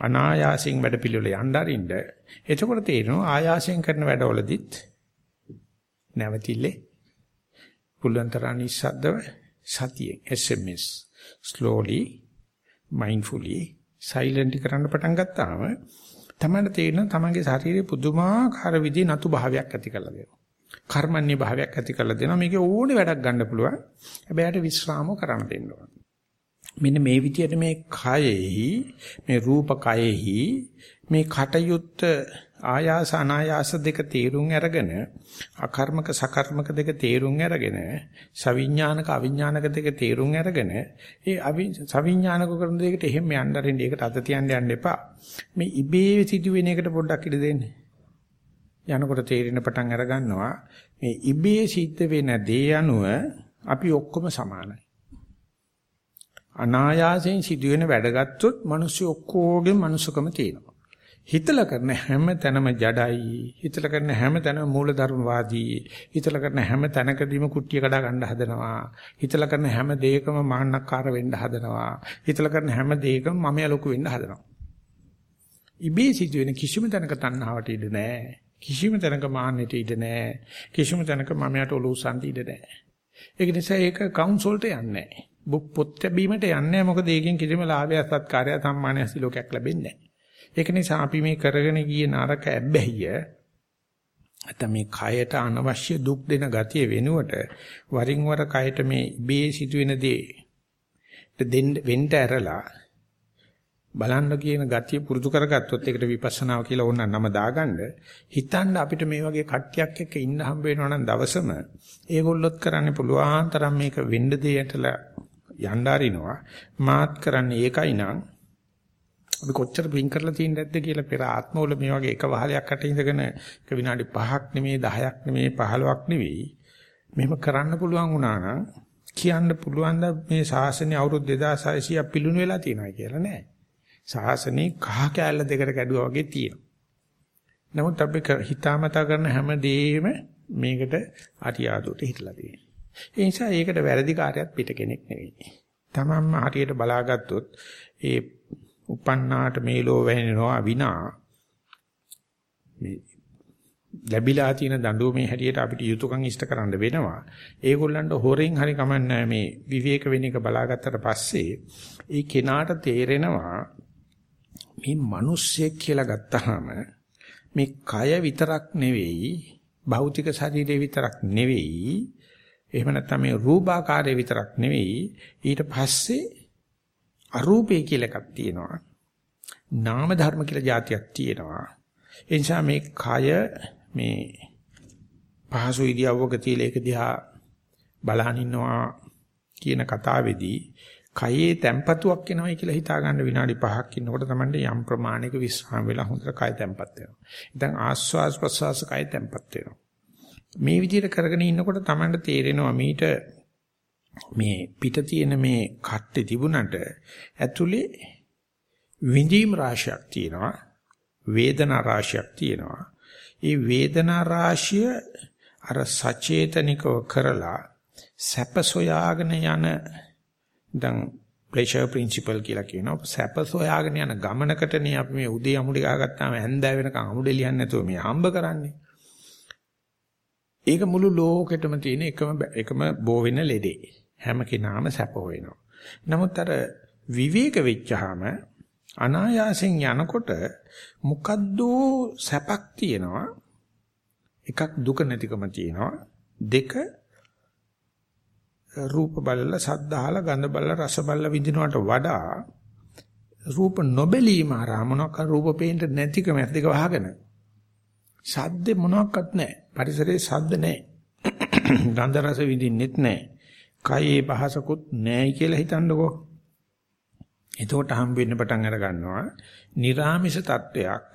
අනායාසයෙන් වැඩ පිළිවෙල යන්න අරින්න එතකොට තේරෙනවා ආයාසයෙන් කරන වැඩවලදීත් නැවතිල්ලේ පුළුවන් තරම් නිස්සද්දව සතියෙන් SMS slowly mindfully silently කරන්න පටන් ගත්තාම තමයි තේරෙන තමන්ගේ ශරීරයේ පුදුමාකාර විදිහේ නතු භාවයක් ඇති කරලා දෙනවා. කර්මන්නේ භාවයක් ඇති කරලා දෙනවා. මේකේ ඕනේ වැඩක් ගන්න පුළුවන්. හැබැයි යට විශ්‍රාම කරන්න දෙන්න ඕන. මෙන්න මේ විදිහට මේ කයෙහි මේ රූප කයෙහි මේ කටයුත්ත ආයාස අනායාස දෙක තේරුම් අරගෙන අකර්මක සකර්මක දෙක තේරුම් අරගෙන සවිඥානික අවිඥානික දෙක තේරුම් අරගෙන ඒ සවිඥානික කරන දෙයකට එහෙම යන්න අරින්න ඒකට අත තියන්න යන්න එපා. මේ ඉබේ සිදුවෙන එකට පොඩ්ඩක් ඉඩ දෙන්න. යනකොට තේරෙන පටන් අර ගන්නවා මේ ඉබේ සිද්ධ වෙන දේ අනුව අපි ඔක්කොම සමානයි. අනායාසයෙන් සිදුවෙන වැඩ ගත්තොත් මිනිස්සු ඔක්කොගේ මනුස්සකම තියෙනවා. හිතලා කරන හැම තැනම ජඩයි හිතලා කරන හැම තැනම මූලධර්මවාදී හිතලා කරන හැම තැනකදීම කුට්ටිය කඩා ගන්න හදනවා හිතලා කරන හැම දෙයකම මාන්නක්කාර වෙන්න හදනවා හිතලා කරන හැම දෙයකම මම ලොකු වෙන්න හදනවා. ඉබේ සිදුවෙන කිසිම තැනක තණ්හාවට ඉඩ නැහැ කිසිම තැනක මාන්නයට ඉඩ නැහැ කිසිම තැනක මමයට ඔලුව සම්ටි ඉඩ නැහැ ඒක නිසා ඒක කවුන්සල්ට යන්නේ නැහැ පොත් බැීමට යන්නේ මොකද ඒකෙන් කිසිම ලාභයක් සත්කාරයක් සම්මානයක් සිලෝකයක් ලැබෙන්නේ නැහැ ඒක නිසා අපි මේ කරගෙන ගියේ නරක ඇබ්බැහිය නැත්නම් මේ කයට අනවශ්‍ය දුක් දෙන ගතිය වෙනුවට වරින් වර කයට මේ බේ සිදුවෙන දේ දෙන්න වෙන්න ඇරලා බලන්න කියන ගතිය පුරුදු කරගත්තොත් ඒකට විපස්සනාව කියලා ඕන නම දාගන්න. හිතන්න අපිට මේ වගේ කට්ටියක් එක්ක ඉන්න හම්බ වෙනවා නම් දවසම ඒගොල්ලොත් කරන්න පුළුවන් තරම් මේක වෙන්න දෙයටලා යන්න අරිනවා. මාත් කරන්නේ ඒකයි නං අපි කොච්චර පින් කරලා තියෙන්නේ නැද්ද කියලා පෙර ආත්මවල මේ වගේ එක වහලයක් අට ඉඳගෙන එක විනාඩි 5ක් නෙමෙයි 10ක් නෙමෙයි 15ක් නෙවෙයි මෙහෙම කරන්න පුළුවන් වුණා නම් කියන්න පුළුවන් ද මේ ශාසනය අවුරුදු 2600ක් පිළුණු වෙලා තියෙනවා කියලා නෑ. ශාසනේ කහ කෑල්ල දෙකට කැඩුවා වගේ තියෙනවා. නමුත් අපි හිතාමතා කරන හැම දෙෙම මේකට අරියාදුවට හිටලා තියෙනවා. ඒ නිසා ඒකට වැරදි කාර්යයක් පිට කෙනෙක් නෙවෙයි. තමන්ම හරියට බලාගත්තොත් ඒ උපන්නාට මේ ලෝ වැහෙනවා විනා. මේ ලැබිලා තියෙන දඬුවමේ හැටියට අපිට යුතුයකම් ඉෂ්ට කරන්න වෙනවා. ඒගොල්ලන්ට හොරෙන් හරි කමන්නේ මේ විවේක වෙන එක බලාගත්තට පස්සේ ඒ කෙනාට තේරෙනවා මේ මිනිස්සෙක් කියලා ගත්තාම මේ කය විතරක් නෙවෙයි භෞතික ශරීරය විතරක් නෙවෙයි එහෙම නැත්නම් මේ රූපාකාරය විතරක් නෙවෙයි. ඊට පස්සේ අරූපේ කියලා එකක් තියෙනවා. නාම ධර්ම කියලා જાතියක් තියෙනවා. ඒ නිසා මේ කය මේ පහසු ඉරියව්වක තියලා ඒක දිහා බලහන් ඉන්නවා කියන කතාවේදී කයේ තැම්පතුවක් එනවයි කියලා හිතා ගන්න විනාඩි 5ක් ඉන්නකොට තමයි යම් ප්‍රමාණයක විශ්‍රාම වෙලා හොඳට කය තැම්පත් වෙනවා. ඉතින් ආස්වාස් ප්‍රසවාස කය තැම්පත් වෙනවා. මේ විදිහට කරගෙන ඉන්නකොට Tamanට තේරෙනවා මීට මේ පිට තියෙන මේ කට්ටේ තිබුණට ඇතුලේ විඳීම් රාශියක් තියෙනවා වේදනා රාශියක් තියෙනවා. ඒ වේදනා රාශිය අර සචේතනිකව කරලා සැප සොයාගෙන යන දැන් ප්‍රෙෂර් ප්‍රින්සිපල් කියලා කියනවා. සැප සොයාගෙන යන ගමනකටනේ අපි මේ උදේ අමුඩි ගාගත්තාම හැන්දෑ වෙනකන් අමුඩේ ලියන්නේ නැතුව මේ හම්බ කරන්නේ. ඒක මුළු ලෝකෙටම තියෙන එකම එකම බෝ වෙන ලෙඩේ. හැම කෙනාම සැප වෙනවා නමුත් අර විවේක වෙච්චාම අනායාසෙන් යනකොට මොකද්ද සැපක් තියෙනවා? එකක් දුක නැතිකම තියෙනවා. දෙක රූප බලලා සද්ද අහලා ගඳ බලලා රස බලලා විඳිනවට වඩා රූප නොබැලීම හරහා මොනවාක රූප පේන්න නැතිකම දෙක වහගෙන සද්ද මොනවත් නැහැ. පරිසරයේ සද්ද නැහැ. ගන්ධ රස විඳින්නෙත් නැහැ. කයේ පහසකුත් නැහැයි කියලා හිතන්නකෝ. එතකොට හම් වෙන්න පටන් අර ගන්නවා. निराமிස තත්වයක්.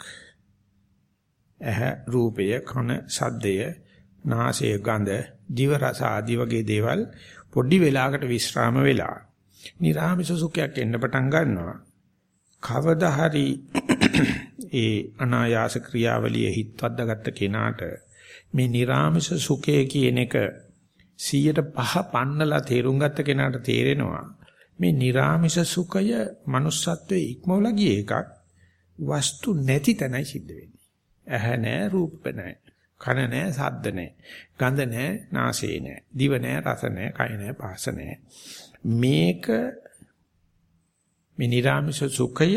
ඇහ රූපය, කන සද්දය, නාසය ගඳ, දිව රස ආදී වගේ දේවල් පොඩි වෙලාකට විස්්‍රාම වෙලා. निराமிස සුඛයක් එන්න පටන් ගන්නවා. කවදා හරි ඒ අනායාස ක්‍රියාවලිය හිතවද්දාගත්ත කෙනාට මේ निराமிස සුඛය කියන එක 105 පන්නලා තේරුම් ගත්ත කෙනාට තේරෙනවා මේ නිර්ආමිෂ සුඛය manussත්වයේ ඉක්මවලා ගිය එකක් වස්තු නැති තැනයි සිද්ධ වෙන්නේ ඇහැ නැහැ රූප නැහැ කන නැහැ, සද්ද නැහැ. ගඳ නැහැ, නාසය නැහැ. දිව නැහැ, රස නැහැ, කය නැහැ, පාස නැහැ. මේක මේ නිරාමිෂ සුඛය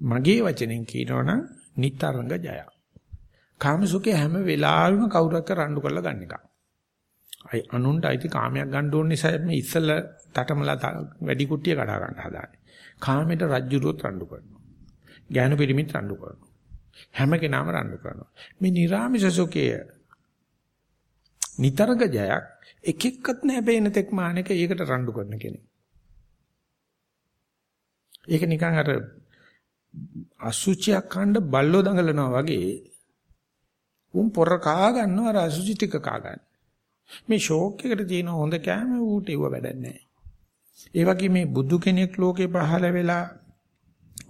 මගේ වචනෙන් කියනවනම් නිතරංග ජය. කාම සුඛය හැම වෙලාවෙම කවුරක් රණ්ඩු කරලා ගන්න එක. අයි අනුන්ට අයිති කාමයක් ගන්න ඕන නිසා මේ ඉස්සල තටමලා වැඩි කුට්ටිය කඩා ගන්න හදාන්නේ. කාමයට රජ්ජුරුවත් රණ්ඩු කරනවා. ඥාන පිරිමිත් රණ්ඩු කරනවා. හැම කෙනාම රණ්ඩු කරනවා. මේ නිර්ාමිෂ සුඛය නිතරක ජයක් එක එක්කත් නැහැ බේන තෙක් මානක ඒකට රණ්ඩු කරන කෙනෙක්. ඒක නිකන් අර අසුචියක් කන්න බල්ලෝ දඟලනවා වගේ උන් පොර කා ගන්නවා අර අසුචි ටික කා ගන්න. මේ ෂෝක් එකට තියෙන හොඳ කෑම ඌට ඉව වැඩක් නැහැ. ඒ වගේ මේ බුදු කෙනෙක් ලෝකේ පහළ වෙලා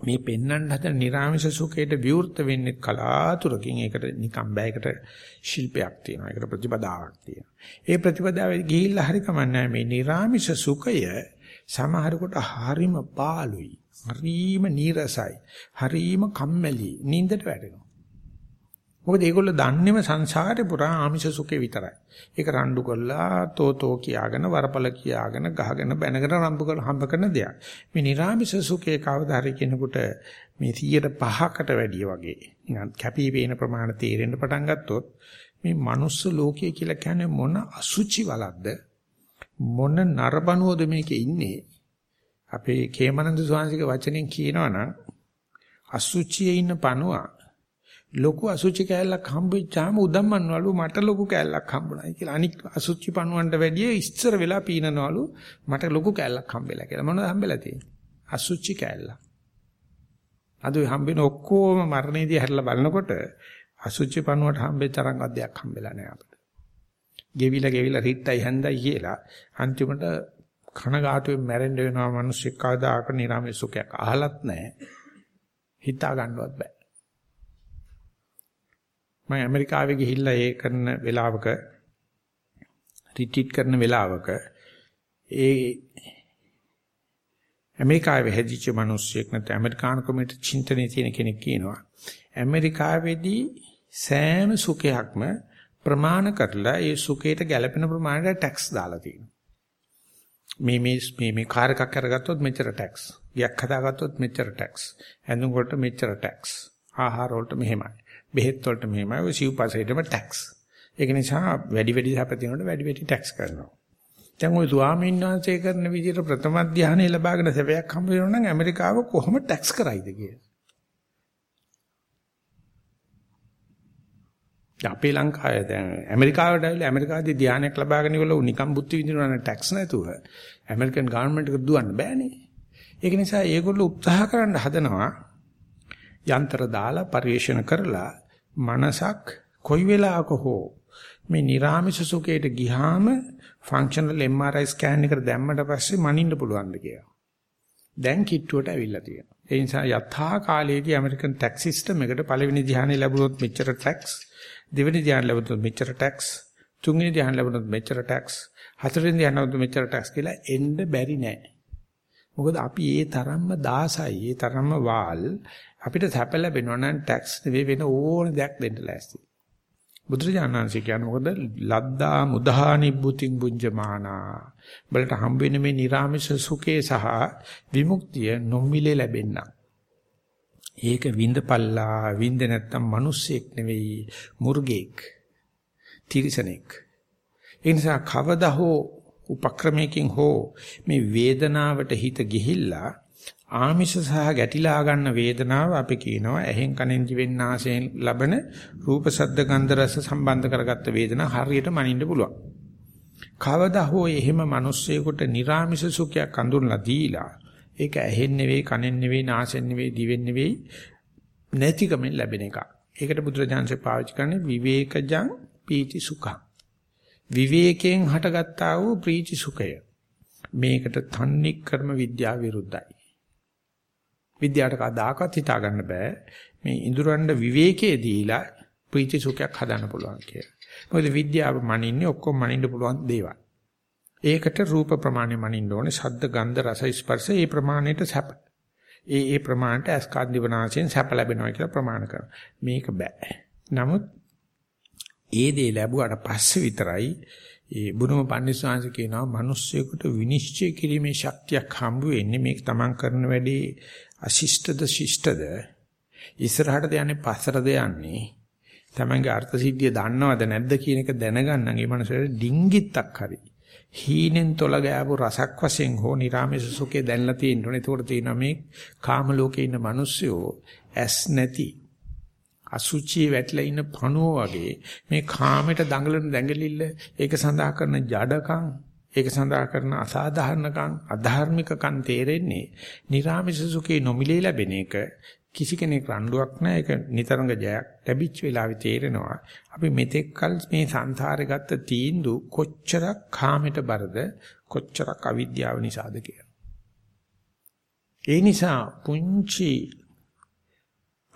මේ පෙන්වන්න හදන නිර්ආමිෂ සුඛයට විවෘත වෙන්නේ කලාතුරකින් ඒකට නිකම් බෑයකට ශිල්පයක් තියෙනවා. ඒකට ප්‍රතිපදාවක් තියෙනවා. ඒ ප්‍රතිපදාවේ ගිහිල්ලා හරි කමන්නේ මේ නිර්ආමිෂ සුඛය සමහරකට හරිම පාළුයි. හරිම නීරසයි. හරිම කම්මැලි. නින්දට වැටෙනවා. මොකද ඒගොල්ලෝ දන්නේම සංසාරේ පුරා ආමිෂ සුඛේ විතරයි. ඒක රණ්ඩු කරලා තෝතෝ කියාගෙන වරපල කියාගෙන ගහගෙන බැනගෙන රම්බු කරලා හම්බ කරන දෙයක්. මේ නිර්ආමිෂ සුඛේ කවදා හරි කෙනෙකුට මේ 105කට වැඩිය වගේ නිකන් කැපී පෙනෙන ප්‍රමාණය තේරෙන්න පටන් ගත්තොත් මේ මනුස්ස ලෝකය කියලා කියන්නේ මොන අසුචි වලක්ද මොන නරබනුවද මේකේ ඉන්නේ අපේ කේමනන්ද ස්වාමීන්ගේ වචනෙන් කියනවනම් අසුචියේ ඉන්න පණුවා ලොකු අසුචි කෑල්ලක් හම්බෙච්චාම උදම්මන්වලු මට ලොකු කෑල්ලක් හම්බුනායි කියලා. අනික් අසුචි පණුවන්ට වැඩිය ඉස්සර වෙලා පීනනවලු මට ලොකු කෑල්ලක් හම්බෙලා කියලා. මොනවද හම්බෙලා තියෙන්නේ? අසුචි කෑල්ල. අද හම්බෙන ඔක්කොම මරණයේදී හැරලා බලනකොට අසුචි පණුවට හම්බෙච්ච තරම් අධ්‍යයක් හම්බෙලා නැහැ අපිට. ගෙවිලා ගෙවිලා රිට්ටයි හැන්දයි කියලා අන්තිමට කනගාටුවෙන් මැරෙන්න වෙනවා මිනිස්සෙක් කවදාක නිරාමයේ සුඛයක් අහලත් නැහැ. හිතා ගන්නවත් බෑ. මම ඇමරිකාවේ ගිහිල්ලා ඒ කරන වෙලාවක රිට්‍රීට් කරන වෙලාවක ඒ ඇමරිකාවේ හැදිච්ච මිනිස්සෙක් නැත්නම් ඇමරිකානු කමිට චින්තනයේ තියෙන කෙනෙක් කියනවා ඇමරිකාවේදී සෑම සුඛයක්ම ප්‍රමාණ කරලා ඒ සුඛයට ගැළපෙන ප්‍රමාණයට ටැක්ස් දාලා තියෙනවා. මේ මේ මේ මේ කාර් එකක් අරගත්තොත් මෙච්චර ටැක්ස්. ගියක් හදාගත්තොත් මෙච්චර ටැක්ස්. ඇඳුම් වලට මෙච්චර ටැක්ස්. ආහාර වලට මෙහෙමයි. බෙහෙත් වලට මෙහෙමයි ඔය සිව්පසෙටම ටැක්ස්. ඒක නිසා වැඩි වැඩි සැපතිනකොට වැඩි වැඩි ටැක්ස් කරනවා. දැන් ওই ස්වාමීන් වහන්සේ කරන විදිහට ප්‍රථම ධානය ලබාගෙන සැපයක් හම්බ වෙනවා නම් ඇමරිකාව කොහොම ටැක්ස් කරයිද කියලා. අපේ ලංකාවේ දැන් ඇමරිකාවට ඇවිල්ලා ඇමරිකාවේ ධානයක් ලබාගෙන ඉවල නිකම් බුද්ධි විඳිනවා නම් ටැක්ස් නැතුව ඇමරිකන් ගවර්න්මන්ට් එක දුවන්න බෑනේ. ඒක නිසා ඒගොල්ලෝ උත්සාහ කරන්න හදනවා යන්ත්‍ර දාලා පරිශන කරලා මනසක් කොයි වෙලාවක හෝ මේ නිර්ාමිෂ සුඛයට ගියාම ෆන්ක්ෂනල් MRI ස්කෑන් එකට දැම්මට පස්සේ මනින්න පුළුවන්ද කියලා. දැන් කිට්ටුවට ඇවිල්ලා තියෙනවා. ඒ නිසා යථා කාලයේදී ඇමරිකන් ටැක්ස් සිස්ටම් එකට පළවෙනි ධ්‍යානෙ ලැබුණොත් මෙච්චර ටැක්ස්, දෙවෙනි ධ්‍යානෙ ලැබුණොත් මෙච්චර ටැක්ස්, තුන්වෙනි ධ්‍යානෙ ලැබුණොත් මෙච්චර ටැක්ස්, හතරවෙනි ධ්‍යානෙ ලැබුණොත් මෙච්චර ටැක්ස් කියලා එන්න බැරි නෑ. මොකද අපි ඒ තරම්ම දාසයි, ඒ තරම්ම වාල් අපිට සැප ලැබෙනවා නම් ටැක්ස් නෙවෙයි වෙන ඕන දෙයක් දෙන්න ලෑස්ති. බුදුරජාණන්සේ කියන්නේ මොකද ලද්දා මුදා නිබ්බුතින් බුඤ්ජමානා බලට හම්බ වෙන මේ නිර්ාමිෂ සුඛේ සහ විමුක්තිය නොමිලේ ලැබෙන්න. ඒක විඳපල්ලා විඳ නැත්තම් මිනිස්සෙක් නෙවෙයි මුර්ගෙක් තිරිසනෙක්. ඒ නිසා කවදා හෝ උපක්‍රමයකින් හෝ මේ වේදනාවට හිත ගිහිල්ලා ආමිෂ සහ ගැටිලා ගන්න වේදනාව අපි කියනවා ඇහෙන් කනෙන් දිවෙන් නාසයෙන් ලබන රූප ශබ්ද ගන්ධ රස සම්බන්ධ කරගත්ත වේදනා හරියට මනින්න පුළුවන්. කවදා හෝ එහෙම මිනිස්සෙකුට නිර්ාමිෂ සුඛයක් අඳුරලා දීලා ඒක ඇහෙන් නෙවෙයි කනෙන් නෙවෙයි නාසයෙන් නෙවෙයි දිවෙන් නෙවෙයි නැතිකමෙන් ලැබෙන එක. ඒකට බුදුරජාන්සේ පාවිච්චි කරන්නේ විවේකජං පීති සුඛං. විවේකයෙන් හටගත්තා වූ ප්‍රීති සුඛය. මේකට තන්නේ කර්ම විද්‍යාව විරුද්ධයි. විද්‍යාවට කදාකත් හිතා ගන්න බෑ මේ ඉඳුරන්ඩ විවේකයේ දීලා ප්‍රීති සුඛයක් හදන්න පුළුවන් කියලා. මොකද විද්‍යාව මනින්නේ ඔක්කොම මනින්න පුළුවන් දේවල්. ඒකට රූප ප්‍රමාණය මනින්න ඕනේ ශබ්ද ගන්ධ රස ස්පර්ශ ඒ ප්‍රමාණයට සැප. ඒ ඒ ප්‍රමාණයට අස්කාන්දි වනාසයෙන් සැප ලැබෙනවා කියලා ප්‍රමාණ කරනවා. මේක බෑ. නමුත් ඒ දේ ලැබුවාට පස්සේ විතරයි ඒ බුදුම පන්සිවාංශ කියනවා මිනිස්සෙකුට විනිශ්චය කිරීමේ ශක්තියක් හම්බ වෙන්නේ මේක තමන් කරන වැඩේ අශිෂ්ටද ශිෂ්ටද? ඉස්සරහටද යන්නේ පස්සටද යන්නේ? තමන්ගේ අර්ථ සිද්ධිය දන්නවද නැද්ද කියන එක දැනගන්න ඒ මනසට ඩිංගිත්තක් හරි. හීනෙන් තොල ගෑවු රසක් වශයෙන් හෝ නිරාමේශ සුඛේ දැනලා තියෙන්න ඕනේ. ඒකට තියෙනවා මේ කාම ලෝකේ ඉන්න මිනිස්සුયો ඇස් නැති අසුචි වැටලා ඉන්න පණුව වගේ මේ කාමයට දඟලන දැඟලිල්ල ඒක සඳහා කරන ජඩකම් ඒක සඳහා කරන අසාධාරණකම් අධාර්මිකකම් තේරෙන්නේ නිර්ාමිෂ සුඛේ නොමිලේ ලැබෙන එක කිසි කෙනෙක් රණ්ඩුවක් නැහැ ඒක නිතරංග ජයක් ලැබිච්ච වෙලාවේ තේරෙනවා අපි මෙතෙක් කල මේ සංසාරේ ගත්ත තීන්දු කොච්චරක් කාමයට බරද කොච්චරක් අවිද්‍යාව නිසාද කියලා. ඒ නිසා පුංචි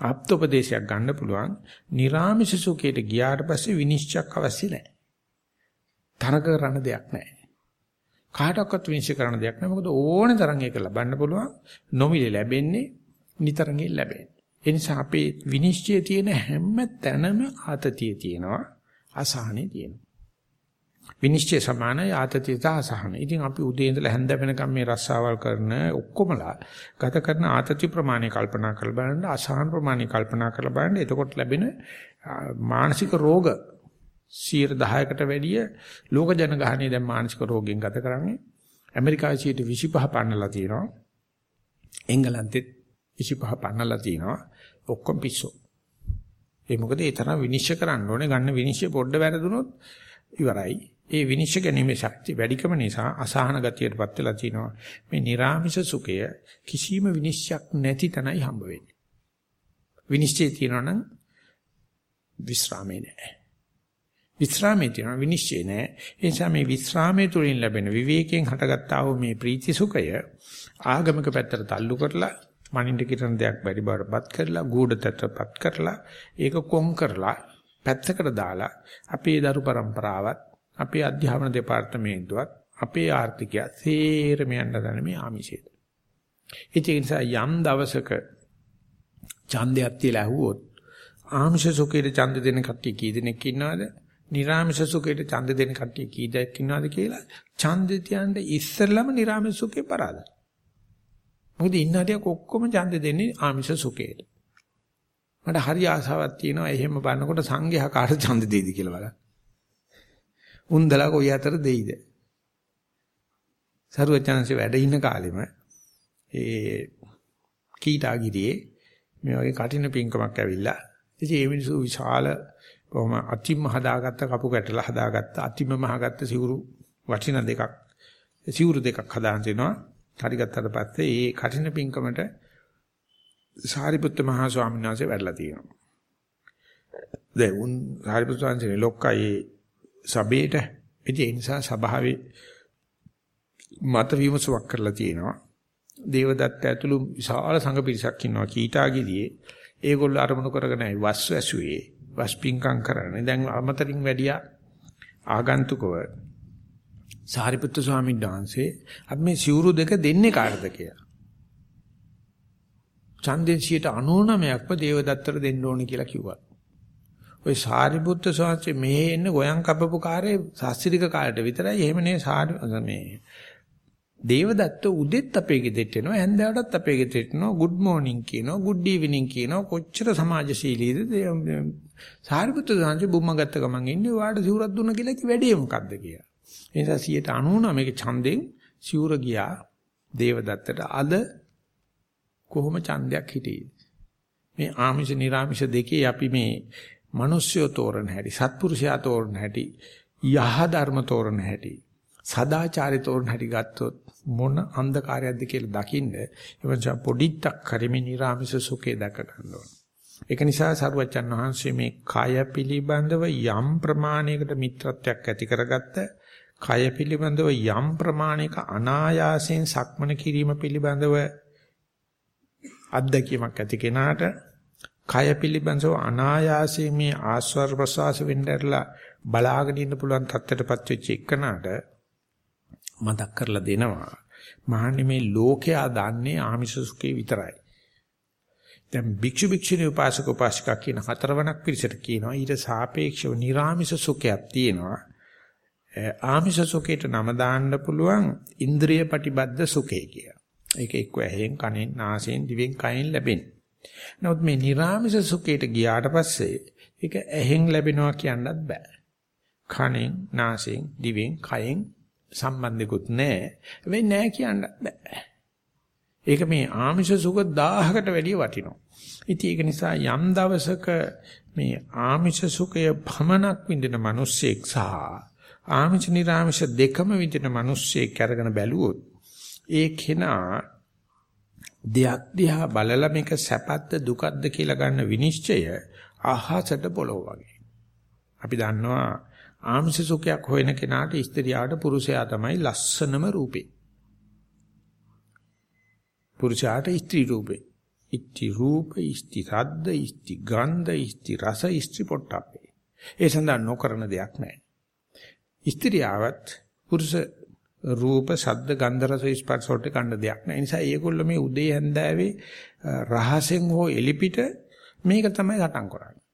ආප්තෝපදේශයක් ගන්න පුළුවන් නිර්ාමිෂ සුඛයට ගියාට පස්සේ විනිශ්චයක් අවශ්‍ය නැහැ. තරක කරන්න දෙයක් නැහැ. කාටවත් විනිශ්චය කරන්න දෙයක් නැහැ. මොකද ඕනේ තරම් ඒක ලබන්න පුළුවන්. නොමිලේ ලැබෙන්නේ නිතරම ලැබෙන්නේ. ඒ නිසා අපේ විනිශ්චයේ තියෙන හැම තැනම ආතතිය තියෙනවා. අසහනෙ තියෙනවා. විනිශ්චය සමානයි ආතතියට අසහන. ඉතින් අපි උදේ ඉඳලා හැන්ද වෙනකම් මේ රස්සාවල් කරන ඔක්කොමලා ගත කරන ආතති ප්‍රමාණය කල්පනා කරලා බලන්න අසහන ප්‍රමාණය කල්පනා කරලා බලන්න එතකොට ලැබෙන මානසික රෝග 10%කට වැඩිය ලෝක ජනගහනය දැන් මානසික රෝගයෙන් ගත කරන්නේ. ඇමරිකාවේ 25 පන්නලා තියෙනවා. එංගලන්තෙත් 25 පන්නලා තියෙනවා. ඔක්කොම පිස්සෝ. ඒ මොකද ඒ තරම් විනිශ්චය කරන්න ඕනේ. ගන්න විනිශ්චය පොඩ්ඩ වැරදුනොත් ඉවරයි. ඒ විනිශ්චය ගැනීමේ ශක්තිය වැඩිකම නිසා අසහන ගතියටපත් වෙලා තිනවා. මේ නිර්ාමිෂ සුඛය කිසිම විනිශ්චයක් නැති තැනයි හම්බ වෙන්නේ. විනිශ්චය තියෙනවා නම් විස්රාමේ නැහැ. විස්රාමයේ තියෙන විනිශ්චය නෑ. ඒ නිසා මේ විස්රාමයේ තුලින් ලැබෙන විවේකයෙන් හටගත්තා වූ මේ ප්‍රීති සුඛය ආගමික පැත්තට තල්ලු කරලා මනින්ද කිරන දෙයක් බැරි බවටපත් කරලා ගුඩතටපත් කරලා ඒක කොම් කරලා පැත්තකට දාලා අපේ දරු પરම්පරාවත් අපේ අධ්‍යාපන දෙපාර්තමේන්තුවත් අපේ ආර්ථිකය සේරම යන්න දන මේ ආමිෂයට. ඒ නිසා යම් දවසක ඡන්දයක් තියලා ඇහුවොත් ආමිෂ සුඛයේ ඡන්ද දෙන කට්ටිය කී දෙනෙක් ඉන්නවද? නිරාමිෂ සුඛයට ඡන්ද දෙන කට්ටිය කී දෙනෙක් ඉන්නවද කියලා ඡන්ද තියන්න ඉස්සෙල්ලම නිරාමිෂ සුඛේ පරාදයි. මොකද ඉන්න හරියක් ඔක්කොම ඡන්ද දෙන්නේ ආමිෂ සුඛයට. මට හරි ආසාවක් තියෙනවා එහෙම බලනකොට සංඝයා කාට ඡන්ද දෙයිද කියලා බලන්න. උන්දලා කොයි අතර දෙයිද? සරුවචනන්සේ වැඩ ඉන්න කාලෙම ඒ කීටාගිරියේ මේ වගේ කටින පිංකමක් ඇවිල්ලා ඉතින් ඒ මිනිස්සු විශාල කොහොම අතිම හදාගත්ත කපු කැටලා හදාගත්ත අතිම මහගත්ත සිවුරු වටින දෙකක් සිවුරු දෙකක් හදාන් දෙනවා හරි ගත්තට පස්සේ ඒ කටින පිංකමට සාරිපුත්ත මහ ස්වාමීන් වහන්සේ වැඩලා තියෙනවා දැන් උන් හරිපුත්‍රයන්සේ ලොක්කයි සබේට ඒ නිසා සභාවේ මත විමසුවක් කරලා තියෙනවා. දේවදත්ත ඇතුළු විශාල සංඝ පිරිසක් ඉන්නවා කීටාගිරියේ. ඒගොල්ලෝ අරමුණු කරගෙන වස් වැසුවේ වස් පිංකම් කරන්නේ. දැන් අමතරින් වැඩියා ආගන්තුකව සාරිපුත්තු ස්වාමීන් වහන්සේ අපි මේ සිවුරු දෙක දෙන්නේ කාටද කියලා. ඡන්දෙන් 99ක්ම දේවදත්තට දෙන්න ඕනේ කියලා කිව්වා. ওই සාරිපුත්තු ස්වාමීන් මෙහෙ එන්නේ ගෝයන් කපපු කාර්යය ශාස්ත්‍රික කාලයට විතරයි. එහෙම නේ සාරි මේ දේවදත්ත උදෙත් අපේ ගෙදරට එනවා හැන්දෑවටත් අපේ ගෙදරට එනවා good morning කියනවා good evening කියනවා කොච්චර සමාජශීලීද සාරිපුත්‍ර සාංශි බුම්ම ගත්ත ගමන් ඉන්නේ වාට සිවුරක් දුන්න කියලා කි වැඩේ මොකද්ද කියලා. ඒ නිසා 99 මේක ඡන්දෙන් සිවුර ගියා දේවදත්තට අද කොහොම ඡන්දයක් හිටියේ. මේ ආමිෂ නිර්ආමිෂ දෙකේ අපි මේ මිනිස්යෝ තෝරන හැටි සත්පුරුෂයා තෝරන හැටි යහ ධර්ම තෝරන හැටි සදාචාරය තෝරන හැටි ගත්තොත් මොන අන්ධකාරයක්ද කියලා දකින්න එවන්ස පොඩිත්තක් හරි නිර්ආමිෂ සුඛේ දැක ගන්න ඕන. ඒක නිසා සරුවච්චන් වහන්සේ මේ කය පිළිබඳව යම් ප්‍රමාණයකට මිත්‍රත්වයක් ඇති කරගත්ත කය පිළිබඳව යම් ප්‍රමාණයක අනායාසයෙන් සක්මන කිරීම පිළිබඳව අත්දැකීමක් ඇති කෙනාට කය පිළිබඳව අනායාසයෙන් මේ ආස්වාද ප්‍රසවාස වෙන්නදලා බලාගෙන ඉන්න පුළුවන් තත්ත්වයටපත් වෙච්ච එකනට මතක් කරලා දෙනවා. මහන්නේ මේ ලෝකයා දන්නේ ආමිෂ සුඛේ විතරයි. දැන් භික්ෂු භික්ෂුණී උපාසක උපාසිකා කියන හතරවණක් පිරිසට කියනවා ඊට සාපේක්ෂව නිර්ආමිෂ සුඛයක් තියෙනවා. ආමිෂ සුඛයට නම දාන්න පුළුවන් ඉන්ද්‍රිය ප්‍රතිබද්ධ සුඛය කියලා. ඒක එක්ක ඇහෙන් කනෙන් නාසයෙන් දිවෙන් කයෙන් ලැබෙන. නමුත් මේ නිර්ආමිෂ සුඛයට ගියාට පස්සේ ඒක ඇහෙන් ලැබෙනවා කියන්නත් බෑ. කනෙන් නාසයෙන් දිවෙන් කයෙන් සම්බන්ධිකුත් නැහැ. වෙන්නේ නැහැ කියන්නත් බෑ. ඒක මේ ආමිෂ සුඛ 1000කට වැඩිය වටිනවා. ඉතින් ඒක නිසා යම් දවසක මේ ආමිෂ සුඛය භමනක් විඳින මිනිස්සෙක් සහ ආමිෂ නිර්ආමිෂ දෙකම විඳින මිනිස්සෙක් අරගෙන බැලුවොත් ඒ කෙනා දෙයක් දිහා බලලා මේක සැපද්ද දුකද්ද කියලා ගන්න විනිශ්චය අහසට පොළොව වගේ. අපි දන්නවා ආමිෂ සුඛයක් හොයන කෙනාට ස්ත්‍රියාට පුරුෂයා තමයි ලස්සනම රූපේ. පුරුෂයාට ස්ත්‍රී රූපේ. ඉත්‍ති රූප, ඉස්ති රද්ද, ඉස්ති ගන්ධ, ඉස්ති රස, ඉස්ති පොට්ටප්පේ. ඒ සඳහන් නොකරන දෙයක් නැහැ. ස්ත්‍රියාවත් පුරුෂ රූප, ශබ්ද, ගන්ධ, රස, ස්පර්ශ වලට කන්න දෙයක් නැහැ. ඒ නිසා ඒගොල්ලෝ මේ උදේ හැන්දෑවේ රහසෙන් හෝ එලිපිට මේක තමයි හටන් කරන්නේ.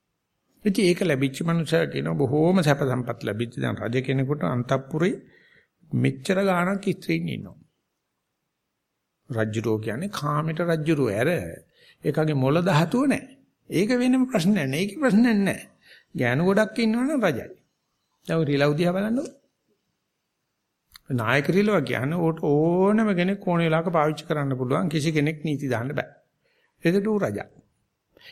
ඉතින් ඒක ලැබිච්ච මනුස්සයා කියන බොහෝම සැප සම්පත් ලැබිච්ච දැන් රජ කෙනෙකුට අන්තපුරේ මෙච්චර ගාණක් ස්ත්‍රීන් ඉන්නවා. රජ්ජුරෝ කියන්නේ කාමයට රජ්ජුරෝ ඇර ඒකගේ මොළ ධාතුව නැහැ. ඒක වෙනම ප්‍රශ්නයක් නෑ. ඒකේ ප්‍රශ්නයක් නෑ. ගෑනු ගොඩක් ඉන්නවනම් රජයි. දැන් රිලව් දිහා බලන්නකො. නායක රිලව කියන්නේ ඕනම කෙනෙක් ඕන වෙලාවක පාවිච්චි කරන්න පුළුවන් කිසි කෙනෙක් නීති දාන්න බෑ. ඒකට ඌ රජා.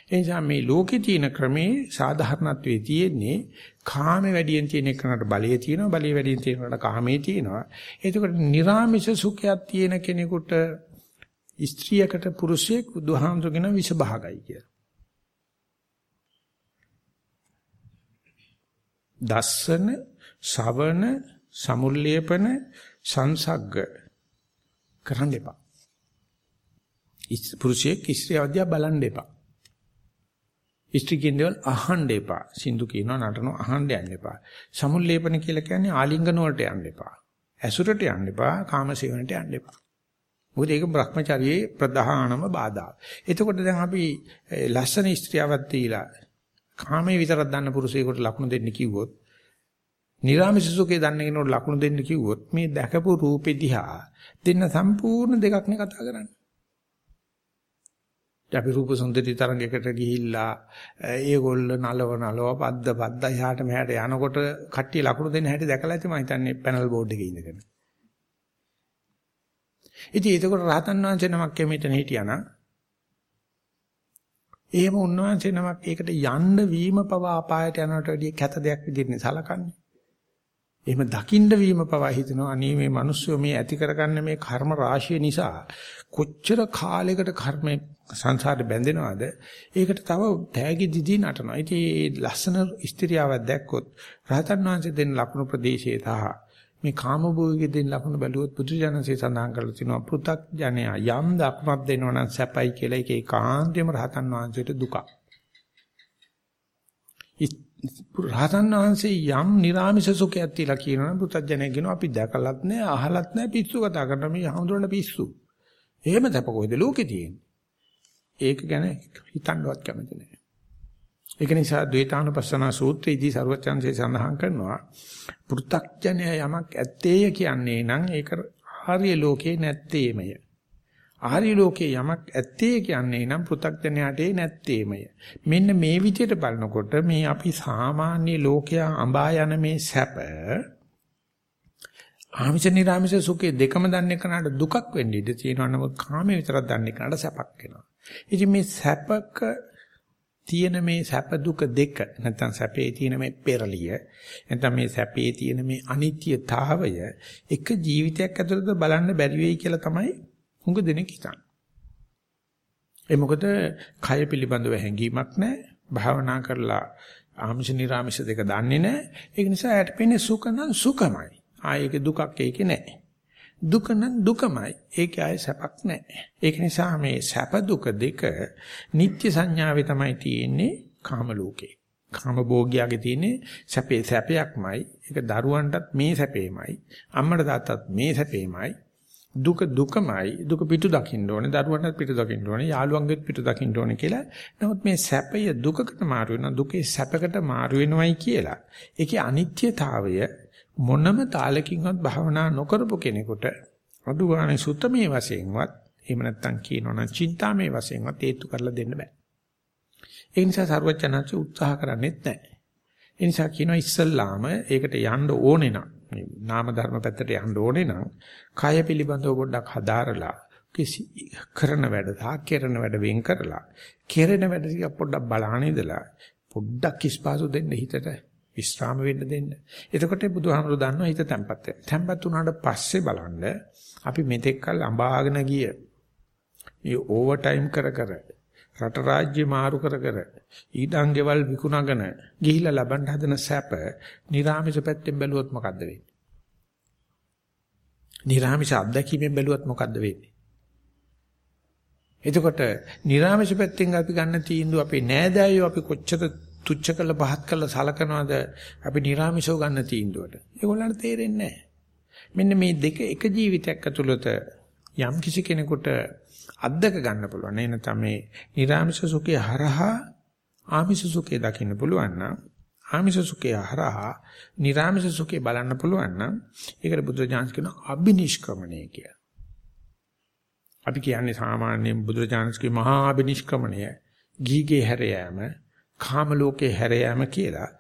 ඒ නිසා මේ ලෝකේ තියෙන ක්‍රමේ සාධාරණත්වයේ තියෙන්නේ කාම වැඩියෙන් තියෙන එකකට බලය තියෙනවා බලය වැඩියෙන් තියෙනකට කාමයේ තියෙනවා එතකොට නිර්ාමිෂ සුඛයක් තියෙන කෙනෙකුට ස්ත්‍රියකට පුරුෂයෙක් බුදුහාමුදුරගෙන විස භාගයි කියලා. දස්සන, ශවන, සමුල්ලේපන, සංසග්ග කරන්න එපා. පුරුෂයෙක් ස්ත්‍රිය අධ්‍යා බලන්න එපා. ඉස්ත්‍රි කියන දේවල් අහන්න එපා. සින්දු කියනවා නටනවා අහන්න යන්න එපා. සමුල්ලේපන කියලා කියන්නේ ආලිංගන වලට යන්න එපා. ඇසුරට යන්න එපා. කාමසේවනට යන්න එපා. මොකද ඒක Brahmacharyaයේ ප්‍රධානම බාධා. එතකොට දැන් අපි ලස්සන ස්ත්‍රියවක් දීලා කාමයේ විතරක් දන්න පුරුෂයෙකුට ලකුණු දෙන්න කිව්වොත් නිරාමිෂ සුඛේ දන්න කෙනෙකුට ලකුණු දෙන්න කිව්වොත් මේ දැකපු රූපෙ දිහා දෙන්න සම්පූර්ණ දෙකක් නේ කතා කරන්නේ. අපි රූප සුන්දරී තරංගයකට ගිහිල්ලා ඒගොල්ල නලව නලව පද්ද පද්ද එහාට මෙහාට යනකොට කට්ටිය ලකුණු දෙන්න හැටි දැකලා ඇති මම හිතන්නේ පැනල් බෝඩ් එකේ ඉඳගෙන. ඉතින් ඒකකොට රහතන් වහන්සේ නමක් එමෙතන හිටියානම් එහෙම උන්වහන්සේ නමක් ඒකට යන්න වීම පව අපායට යනවට වැඩිය කැත දෙයක් විදිහට සලකන්නේ. එහෙම දකින්න වීම පවා හිතනවා. අනේ මේ මිනිස්සු මේ ඇති කරගන්න මේ කර්ම රාශිය නිසා කොච්චර කාලයකට කර්මේ සංසාරේ බැඳෙනවද? ඒකට තව තෑගි දිදී නටනවා. ඉතින් මේ ලස්සන ස්ත්‍රියාවක් දැක්කොත් රහතන් වහන්සේ දෙන ලකුණු ප්‍රදේශයේ තහ මේ කාමභෝගයේ දෙන ලකුණු බැලුවොත් බුදුජානසී සඳහන් කරලා තිනවා පෘ탁 ජනයා යම් දක්මක් දෙනවා නම් සැපයි කියලා ඒක ඒකාන්තයෙන්ම රහතන් වහන්සේට දුකක්. රහතන් වහන්සේ යම් නිර්ාමිෂ සුඛයක් තියලා කියනවනම් පුතත්ජනෙක් කියනවා අපි දැකලත් නැහැ අහලත් නැහැ පිස්සු කතා කරන මේ හඳුනන පිස්සු. එහෙම තප කොහෙද ලෝකේ තියෙන්නේ? ඒක ගැන හිතන්නවත් කැමති නැහැ. ඒක නිසා ද්වේතානුපස්සනා සූත්‍රයේදී සර්වචන්සේ සඳහන් කරනවා පුතත්ජනය යමක් ඇත්තේය කියන්නේ නම් ඒක ආර්ය ලෝකේ නැත්තේමය. ආර්ය ලෝකේ යමක් ඇත්තේ කියන්නේ නම් පෘථග්ජනයාට නැත්තේමය. මෙන්න මේ විදිහට බලනකොට මේ අපි සාමාන්‍ය ලෝකයා අඹා යන මේ සැප ආමිෂ නිර්ආමිෂ සුඛේ දෙකම දන්නේ කනට දුකක් වෙන්න ඉඩ තියෙනවා නමුත් කාමයේ විතරක් දන්නේ කනට සැපක් වෙනවා. ඉතින් මේ සැපක තියෙන මේ සැප දුක දෙක නැත්නම් සැපේ තියෙන මේ පෙරලිය නැත්නම් මේ සැපේ තියෙන මේ අනිත්‍යතාවය එක ජීවිතයක් ඇතුළත බලන්න බැරි වෙයි කියලා තමයි හුඟ දෙනෙක් හිතන්නේ. ඒ මොකද කය පිළිබඳව හැඟීමක් නැහැ. භාවනා කරලා ආමිෂ නිර්ආමිෂ දෙක දන්නේ නැහැ. ඒක නිසා යට පෙන්නේ සුඛ නම් සුඛමයි. ආයේක දුකක් ඒකේ නැහැ. දුක නම් දුකමයි. ඒකේ ආයේ සැපක් නැහැ. ඒක නිසා මේ සැප දුක දෙක නිත්‍ය සංඥාවේ තමයි තියෙන්නේ කාම ලෝකේ. කාම භෝගියාගේ තියෙන්නේ සැපේ සැපයක්මයි. ඒක දරුවන්ටත් මේ සැපේමයි. අම්මට තාත්තත් මේ සැපේමයි. දුක දුකමයි දුක පිටු දකින්න ඕනේ දරුවන්ට පිටු දකින්න ඕනේ යාළුවන්ගෙත් පිටු දකින්න ඕනේ කියලා. නමුත් මේ සැපය දුකකට මාරු වෙනවා දුකේ සැපකට මාරු වෙනවයි කියලා. ඒකේ අනිත්‍යතාවය මොනම තාලකින්වත් භවනා නොකරපු කෙනෙකුට අඩු ගානේ සුත්තමේ වශයෙන්වත් එහෙම නැත්නම් කියනවනම් චින්තාමේ වශයෙන්වත් හේතු කරලා දෙන්න බෑ. ඒ නිසා සර්වඥාන්සේ උත්සාහ කරන්නේත් නැහැ. ඒ නිසා කියනවා ඉස්සල්ලාම ඒකට යන්න ඕනේ නම් මේ නාම ධර්ම පැත්තට යන්න ඕනේ නම් කය පිළිබඳව පොඩ්ඩක් හදාරලා කිසි කරන වැඩ සහ කෙරෙන වැඩ වෙන් කරලා කෙරෙන වැඩ ටික පොඩ්ඩක් බලහන් ඉඳලා පොඩ්ඩක් කිස්පාසු දෙන්න හිතට විස්්‍රාම වෙන්න දෙන්න. එතකොට බුදුහාමුදුරු දන්නවා හිත තැම්පත් වෙනවා. තැම්පත් වුණාට පස්සේ බලන්න අපි මෙතෙක් කල් අඹාගෙන ගිය මේ ඕවර් ටයිම් කර කර රට රාජ්‍ය මාරු කර කර ඊඩම් ගෙවල් විකුණගෙන ගිහිලා ලබන්න හදන සැප නිර්ආමිෂ පැත්තෙන් බැලුවොත් මොකද්ද වෙන්නේ? නිර්ආමිෂ අත්දැකීමෙන් බැලුවොත් මොකද්ද වෙන්නේ? එතකොට නිර්ආමිෂ පැත්තෙන් අපි ගන්න තීන්දුව අපේ නෑදෑයෝ අපි කොච්චර තුච්ච කළ පහත් කළ සලකනවාද අපි නිර්ආමිෂව ගන්න තීන්දුවට. ඒගොල්ලන්ට තේරෙන්නේ නැහැ. මෙන්න මේ දෙක එක ජීවිතයක් ඇතුළත යම් කිසි කෙනෙකුට අද්දක ගන්න පුළුවන්. එන තමයි නිර්ආමිෂ සුඛය හරහා ආමිෂ සුඛය දකින්න පුළුවන් නම් ආමිෂ සුඛය හරහා නිර්ආමිෂ සුඛය බලන්න පුළුවන් නම් ඒකට බුදුරජාණන් කියන අබිනිෂ්ක්‍මණය කියලා. අපි කියන්නේ සාමාන්‍යයෙන් බුදුරජාණන්ගේ මහා අබිනිෂ්ක්‍මණය ගීගේ හැර යාම කාම ලෝකේ හැර යාම කියලා.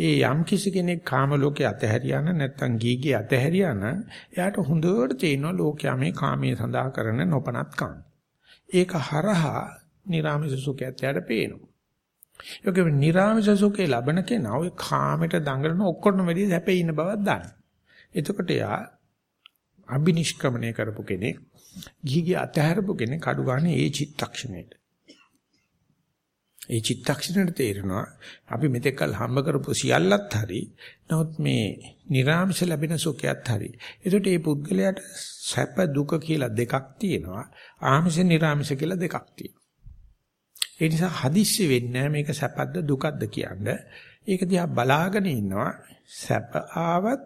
ඒ යම් කිසි කෙනෙක් කාම ලෝකේ අතහැරියා නම් නැත්නම් ගීගේ අතහැරියා නම් එයාට හොඳට තේරෙනවා ලෝකයා මේ කාමයේ සඳහා කරන නොපනත්කම්. ඒක හරහා නිර්ාමිෂ සුඛයත් යට පේනවා. ඒකෙ නිර්ාමිෂ සුඛේ ලබන කෙනා ඔය කාමයට දඟලන ඔක්කොටම වැඩි හැපේ ඉන්න බවක් දන්න. එතකොට යා අබිනිෂ්ක්‍මණය කරපු කෙනෙක්, ගිහිගේ අතහැරපු කෙනෙක් අඩු ගන්න ඒ චිත්තක්ෂණයට. ඒ චිත්තක්ෂණයට තේරෙනවා අපි මෙතෙක් කල හම්බ කරපු සියල්ලත් හරි නමුත් මේ නිර්ාමස ලැබෙන සුඛයත් හරි. ඒකට මේ පුද්ගලයාට සැප දුක කියලා දෙකක් තියෙනවා. ආමිෂ නිර්ාමිෂ කියලා දෙකක් තියෙනවා. ඒ නිසා හදිස්සි වෙන්නේ මේක සැපද දුකද කියන්නේ. ඒක දිහා බලාගෙන ඉන්නවා. සැප ආවත්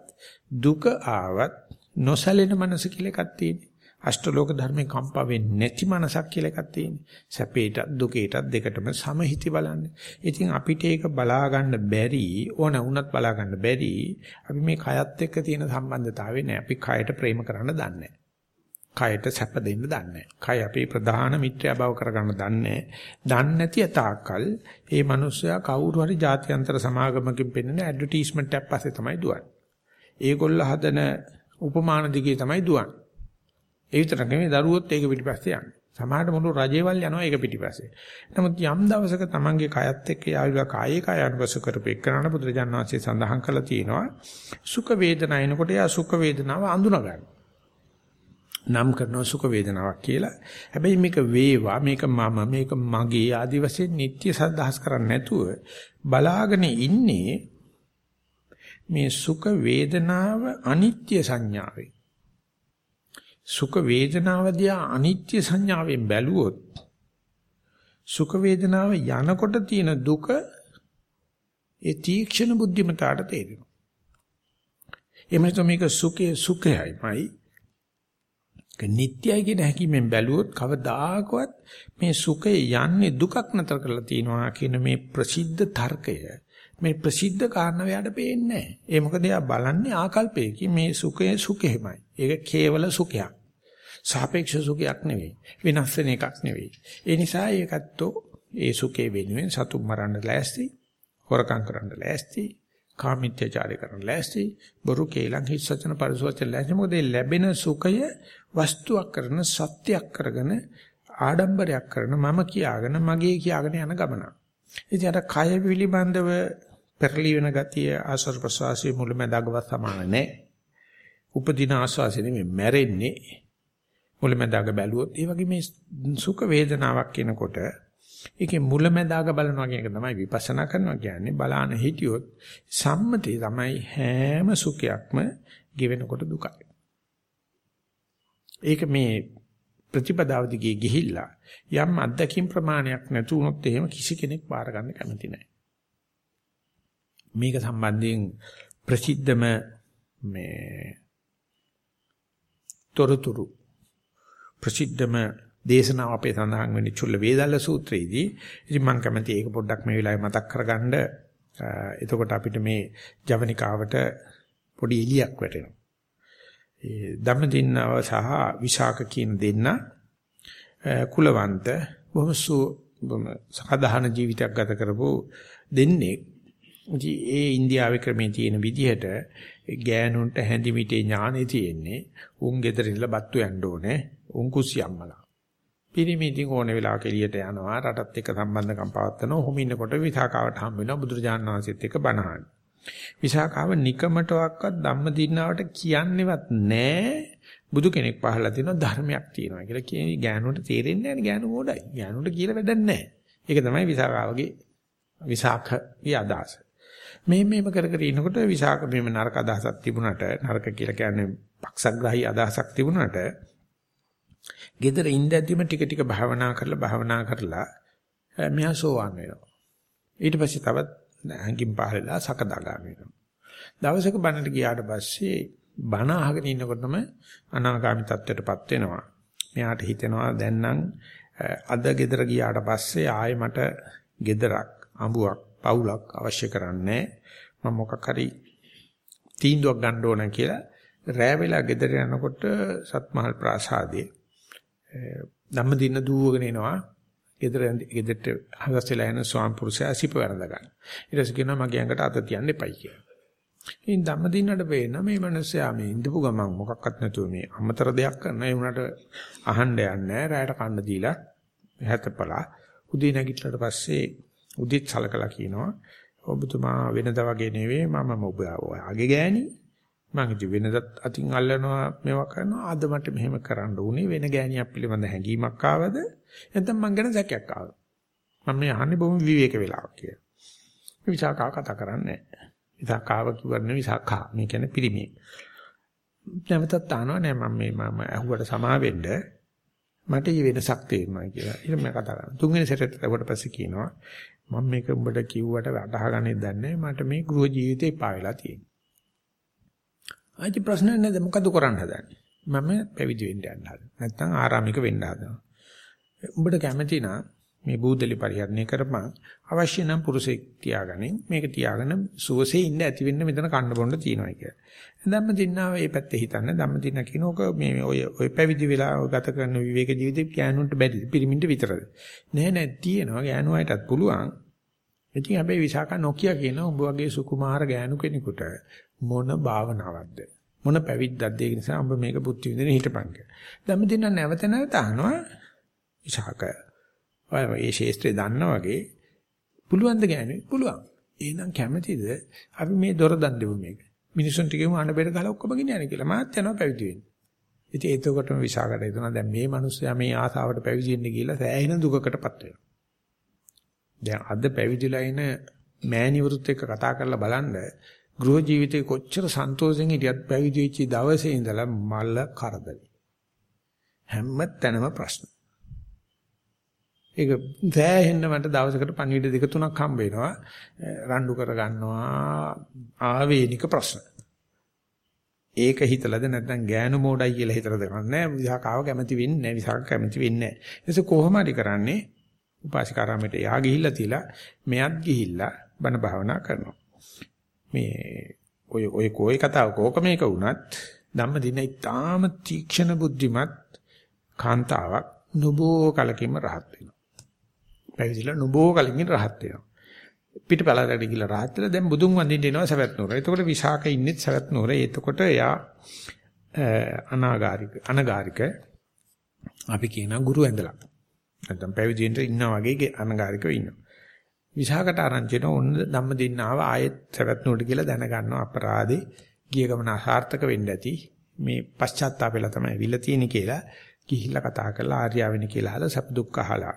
දුක ආවත් නොසැලෙන මනස කියලා එකක් තියෙනවා අෂ්ටලෝක ධර්මේ කම්පා වෙන්නේ නැති මනසක් කියලා එකක් තියෙන්නේ. සැපේට දුකේට දෙකටම සමහිති බලන්නේ. ඉතින් අපිට ඒක බලා ගන්න බැරි ඕන වුණත් බලා ගන්න බැරි. අපි මේ කයත් එක්ක තියෙන සම්බන්ධතාවය නෑ. අපි කයට ප්‍රේම කරන්න දන්නේ කයට සැප දෙන්න දන්නේ කය අපේ ප්‍රධාන මිත්‍යා බව කරගන්න දන්නේ දන්නේ නැති තාක්කල් ඒ මිනිස්සයා කවුරු හරි ජාත්‍යන්තර සමාගමකින් පෙන්වන ඇඩ්වර්ටයිස්මන්ට් එකක් පස්සේ තමයි දුවන්නේ. ඒගොල්ල හදන උපමාන දිගේ තමයි දුවන්නේ. ඒ විතර නෙමෙයි දරුවොත් ඒක පිටිපස්සේ යන්නේ. සමහරට මුළු රජේවල් යනවා ඒක පිටිපස්සේ. නමුත් යම් දවසක Tamange කයත් එක්ක යාවිලා කායේ කය අනුපස කරපෙකරන බුදුරජාණන් වහන්සේ සඳහන් කළා තියෙනවා සුඛ වේදනා එනකොට යා සුඛ වේදනාව අඳුන ගන්න. නම් කරනවා සුඛ වේදනාවක් කියලා. හැබැයි මේක වේවා මේක මම මේක මගේ ආදි වශයෙන් නිට්ටය සද්ධාස් කරන්නේ නැතුව බලාගෙන ඉන්නේ මේ සුඛ වේදනාව අනිත්‍ය සංඥාවේ සුඛ වේදනාව දිහා අනිත්‍ය සංඥාවෙන් බැලුවොත් සුඛ වේදනාව යනකොට තියෙන දුක ඒ තීක්ෂණ බුද්ධිමතාට තේරෙනවා. එමෙන්න මේක සුඛේ සුඛයයිමයි. නිට්ටයයි කියන හැකියාවෙන් බැලුවොත් කවදාකවත් මේ සුඛය යන්නේ දුකක් නතර කරලා තියනවා කියන මේ ප්‍රසිද්ධ තර්කය මේ ප්‍රසිද්ධ කාරණාව යාට පේන්නේ නැහැ. ඒ මොකද එයා බලන්නේ ආකල්පයකින් මේ සුඛය සුඛෙමයි. ඒක කේවල සුඛයක්. සාපේක්ෂ සුඛයක් නෙවෙයි. වෙනස් වෙන එකක් නෙවෙයි. ඒ නිසා ඒකත්තෝ ඒ සුඛේ වෙනුවෙන් සතුන් මරන්න ලෑස්ති, හොරකම් කරන්න ලෑස්ති, කාමීත්‍යචාරය කරන්න ලෑස්ති, බොරු කේලම් හිස්සචන පරිසවචන ලෑස්ති. මොකද ලැබෙන සුඛය වස්තුවක් කරන සත්‍යයක් කරගෙන ආඩම්බරයක් කරන මම කියාගෙන මගේ කියාගෙන යන ගමන. ඉතින් අර කය පිළිබඳව පෙරලි වෙන ගතිය ආශ්වාස ප්‍රශ්වාසයේ මුලැමැදාගවත් සමාන නැහැ. උපදින ආශ්වාසය නෙමෙයි මැරෙන්නේ මුලැමැදාග බැලුවොත් ඒ වගේ මේ සුඛ වේදනාවක් එනකොට ඒකේ මුලැමැදාග බලනවා කියන එක තමයි විපස්සනා කරනවා කියන්නේ බලාන හිටියොත් සම්මතේ තමයි හැම සුඛයක්ම ගෙවෙනකොට දුකයි. ඒක මේ ප්‍රතිපදාව දිගේ ගිහිල්ලා යම් අත්දැකීම් ප්‍රමාණයක් නැතු වුණොත් එහෙම කිසි කෙනෙක් බාර ගන්න කැමති නැහැ. මේක සම්බන්ධයෙන් ප්‍රසිද්ධම මේ තොරතුරු ප්‍රසිද්ධම දේශනාව අපේ සඳහන් වෙන්නේ චුල්ල වේදල්ල සූත්‍රයේදී. ඉතින් මම කැමති ඒක පොඩ්ඩක් මේ වෙලාවේ මතක් කරගන්න. එතකොට අපිට මේ ජවනිකාවට පොඩි එලියක් වැටෙනවා. ඒ ධම්මදින්නව සහ විශාක කියන දෙන්න කුලවන්ත බොහොම බොහොම සාධාරණ ජීවිතයක් ගත කරපු දෙන්නේ ඒ ඉන්දියාවේ ක්‍රමේ තියෙන විදිහට ගෑනුන්ට හැඳිමිටේ ඥානෙ තියෙන්නේ උන් ගෙදර ඉඳලා බත්තු යන්න ඕනේ උන් කුසියම්මලා. පිරිමි ඉතින් ඕන වෙලාවක එළියට යනවා රටත් එක්ක සම්බන්ධකම් පවත්වනවා. ඔහොම ඉන්නකොට විසාකාවට හම් වෙනවා බුදුරජාණන් වහන්සේත් එක්ක බණහන්. විසාකාව නිකමටවත් ධම්මදින්නාවට කියන්නේවත් නැහැ. බුදු කෙනෙක් පහලා තියෙනවා ධර්මයක් තියෙනවා කියලා කියන්නේ ගෑනුන්ට තේරෙන්නේ නැහැ ගෑනු මොඩයි. ගෑනුන්ට කියලා වැඩක් නැහැ. ඒක තමයි විසාකාවගේ විසාකගේ අදහස. මේ මේම කර කර ඉනකොට විසාක මෙම නරක අදහසක් තිබුණාට නරක කියලා කියන්නේ පක්ෂග්‍රාහී අදහසක් තිබුණාට gedara ඉඳද්දිම ටික ටික භාවනා කරලා භාවනා කරලා මෙහා සෝවාන් වෙනවා. ඊට පස්සේ තවත් හැංගින් පහලලා සකදාගාමී වෙනවා. දවසක බණට ගියාට පස්සේ බණ අහගෙන ඉන්නකොටම අනාගාමී තත්ත්වයටපත් වෙනවා. මෙයාට හිතෙනවා දැන් නම් අද ගෙදර ගියාට පස්සේ ආයෙ මට ගෙදරක් අඹුවක් පවුලක් අවශ්‍ය කරන්නේ මම මොකක් හරි තීන්දුවක් ගන්න ඕන කියලා රෑ වෙලා ගෙදර යනකොට සත්මහල් ප්‍රාසාදයේ ධම්මදින්න දුවගෙන එනවා. ගෙදර ගෙදරට හවස් වෙලා යන ස්වාම පුරුෂයා සිප වැරඳ ගන්න. ඊට පස්සේ කියනවා මගේ ඇඟට අත තියන්න එපයි කියලා. ඉතින් ධම්මදින්නට පේන මේ මිනිස්සයා මේ ඉඳපු ගමන් මොකක්වත් නැතුව මේ අමතර දෙයක් කරන ඒ උනට අහන්න යන්නේ නැහැ. රැයට කන්න දීලා හැතපලා උදේ නැගිටලාට පස්සේ උදිත් සලකලා කියනවා ඔබතුමා වෙනදා වගේ නෙවෙයි මම ඔබ ආගේ ගෑණි මම ඉතින් වෙනදත් අතින් අල්ලනවා මේවා කරනවා. අද මට මෙහෙම කරන්න උනේ වෙන ගෑණියක් පිළිබඳ හැඟීමක් ආවද? නැත්නම් මං ගැන සැකයක් ආවද? මම මේ අහන්නේ බොහොම විවේක වෙලාවක් කියලා. විසාකා කතා කරන්නේ විසාකාව කියන්නේ විසාකා. මේ කියන්නේ පිරිමි. නැවතත් අහනවා නෑ මම මේ මම අහුවට සමා වෙන්න. මට ඊ වෙනසක් තේරෙනවා කියලා. ඊට මම කතා කරනවා. තුන්වෙනි සැරේට ලැබුවට පස්සේ කියනවා මම මේක උඹට කිව්වට අටහගන්නේ දන්නේ මට මේ ගෘහ ජීවිතේ එපා වෙලා තියෙනවා. ආයිති ප්‍රශ්න නැද්ද මොකද කරන්න හදන්නේ? මම පැවිදි වෙන්න යන්න හදනවා. නැත්නම් ආරාමික වෙන්න හදනවා. උඹට කැමති නම් මේ බූදලි පරිහරණය කරපන්. අවශ්‍ය නම් පුරුෂෙක් තියාගනින්. මේක තියාගෙන සුවසේ ඉන්න ඇති වෙන්න මෙතන කන්න බොන්න තියෙනවා කියලා. ධම්ම දින්නාව මේ පැත්තේ හිතන්න. ධම්ම දින්න කියනෝක මේ ඔය ඔය පැවිදි වෙලා ගත කරන විවේක ජීවිතේ ගෑනුන්ට බැරි. පිරිමින්ට විතරද? නෑ නෑ. තියෙනවා. ගෑනු අයටත් පුළුවන්. ඉතින් හැබැයි විසාකා නොකිය කියන උඹ වගේ සුකුමාර ගෑනු කෙනෙකුට මොන භාවනාවක්ද? මොන පැවිද්දක්ද? ඒ නිසා උඹ මේක බුද්ධි විදින හිටපන් කියලා. ධම්ම දින්න නැවත නැවත අහනවා විසාක. ඔය මේ ශේස්ත්‍රය දන්නා වගේ පුළුවන් ද ගෑනේ පුළුවන්. එහෙනම් කැමතිද? අපි මේ දොර දන් දෙමු මේක. මිනිසුන්ට කියමු අඬ බෙර ගහලා ඔක්කොම ගෙනියන්න කියලා. මාත් යනවා පැවිදි වෙන්න. ඉතින් එතකොටම විසාකට හිතුණා. දැන් මේ මිනිස්සයා මේ ආසාවට පැවිදි වෙන්න කියලා සෑහෙන දුකකටපත් වෙනවා. දැන් අද පැවිදිලා ඉන මෑණිවරුත් එක්ක කතා කරලා බලන්න ගෘහ ජීවිතේ කොච්චර සන්තෝෂෙන් හිටියත් පැවිදි වෙච්ච දවසේ ඉඳලා මල්ල කරදරයි හැම තැනම ප්‍රශ්න ඒක සෑහෙන්න මට දවසකට පණිවිඩ දෙක තුනක් හම්බ වෙනවා. රණ්ඩු කර ගන්නවා ආවේනික ප්‍රශ්න. ඒක හිතලද නැත්නම් ගෑනු මෝඩයි කියලා හිතලා දෙන්නේ විසාකාව කැමති වෙන්නේ නැහැ විසාක කැමති වෙන්නේ නැහැ. එතකොට කොහොම හරි කරන්නේ උපාසිකාරාමයට යා ගිහිල්ලා තියලා මෙයත් ගිහිල්ලා බණ භාවනා කරනවා. මේ ඔය ඔය කොයි කතාවක ඕක මේක වුණත් ධම්මදින ඉතාම තීක්ෂණ බුද්ධිමත් කාන්තාවක් නුබෝ කලකින්ම රහත් වෙනවා. පැවිදිලා නුබෝ කලකින් රහත් වෙනවා. පිටපලකට ගිහිල්ලා රහත් වෙලා දැන් බුදුන් වඳින්න එනවා සවැත් නුවර. එතකොට විසාක ඉන්නේ සවැත් නුවර. එතකොට එයා අනාගාരിക අනගාരിക අපි කියන ගුරු ඇඳලා. නැත්නම් පැවිදිෙන්ට ඉන්නා වගේ අනගාരിකව ඉන්නවා. විසාකට ආරංචින ඕන ධම්ම දින්න ආව ආයෙත් සවැත් නුවරට කියලා දැනගන්නවා අපරාධේ ගිය ගමන අසාර්ථක වෙන්න ඇති. මේ පශ්චාත්තාපෙලා තමයි විල තියෙන්නේ කියලා ගිහිල්ලා කතා කරලා ආර්යාවෙනි කියලා අහලා සප දුක් අහලා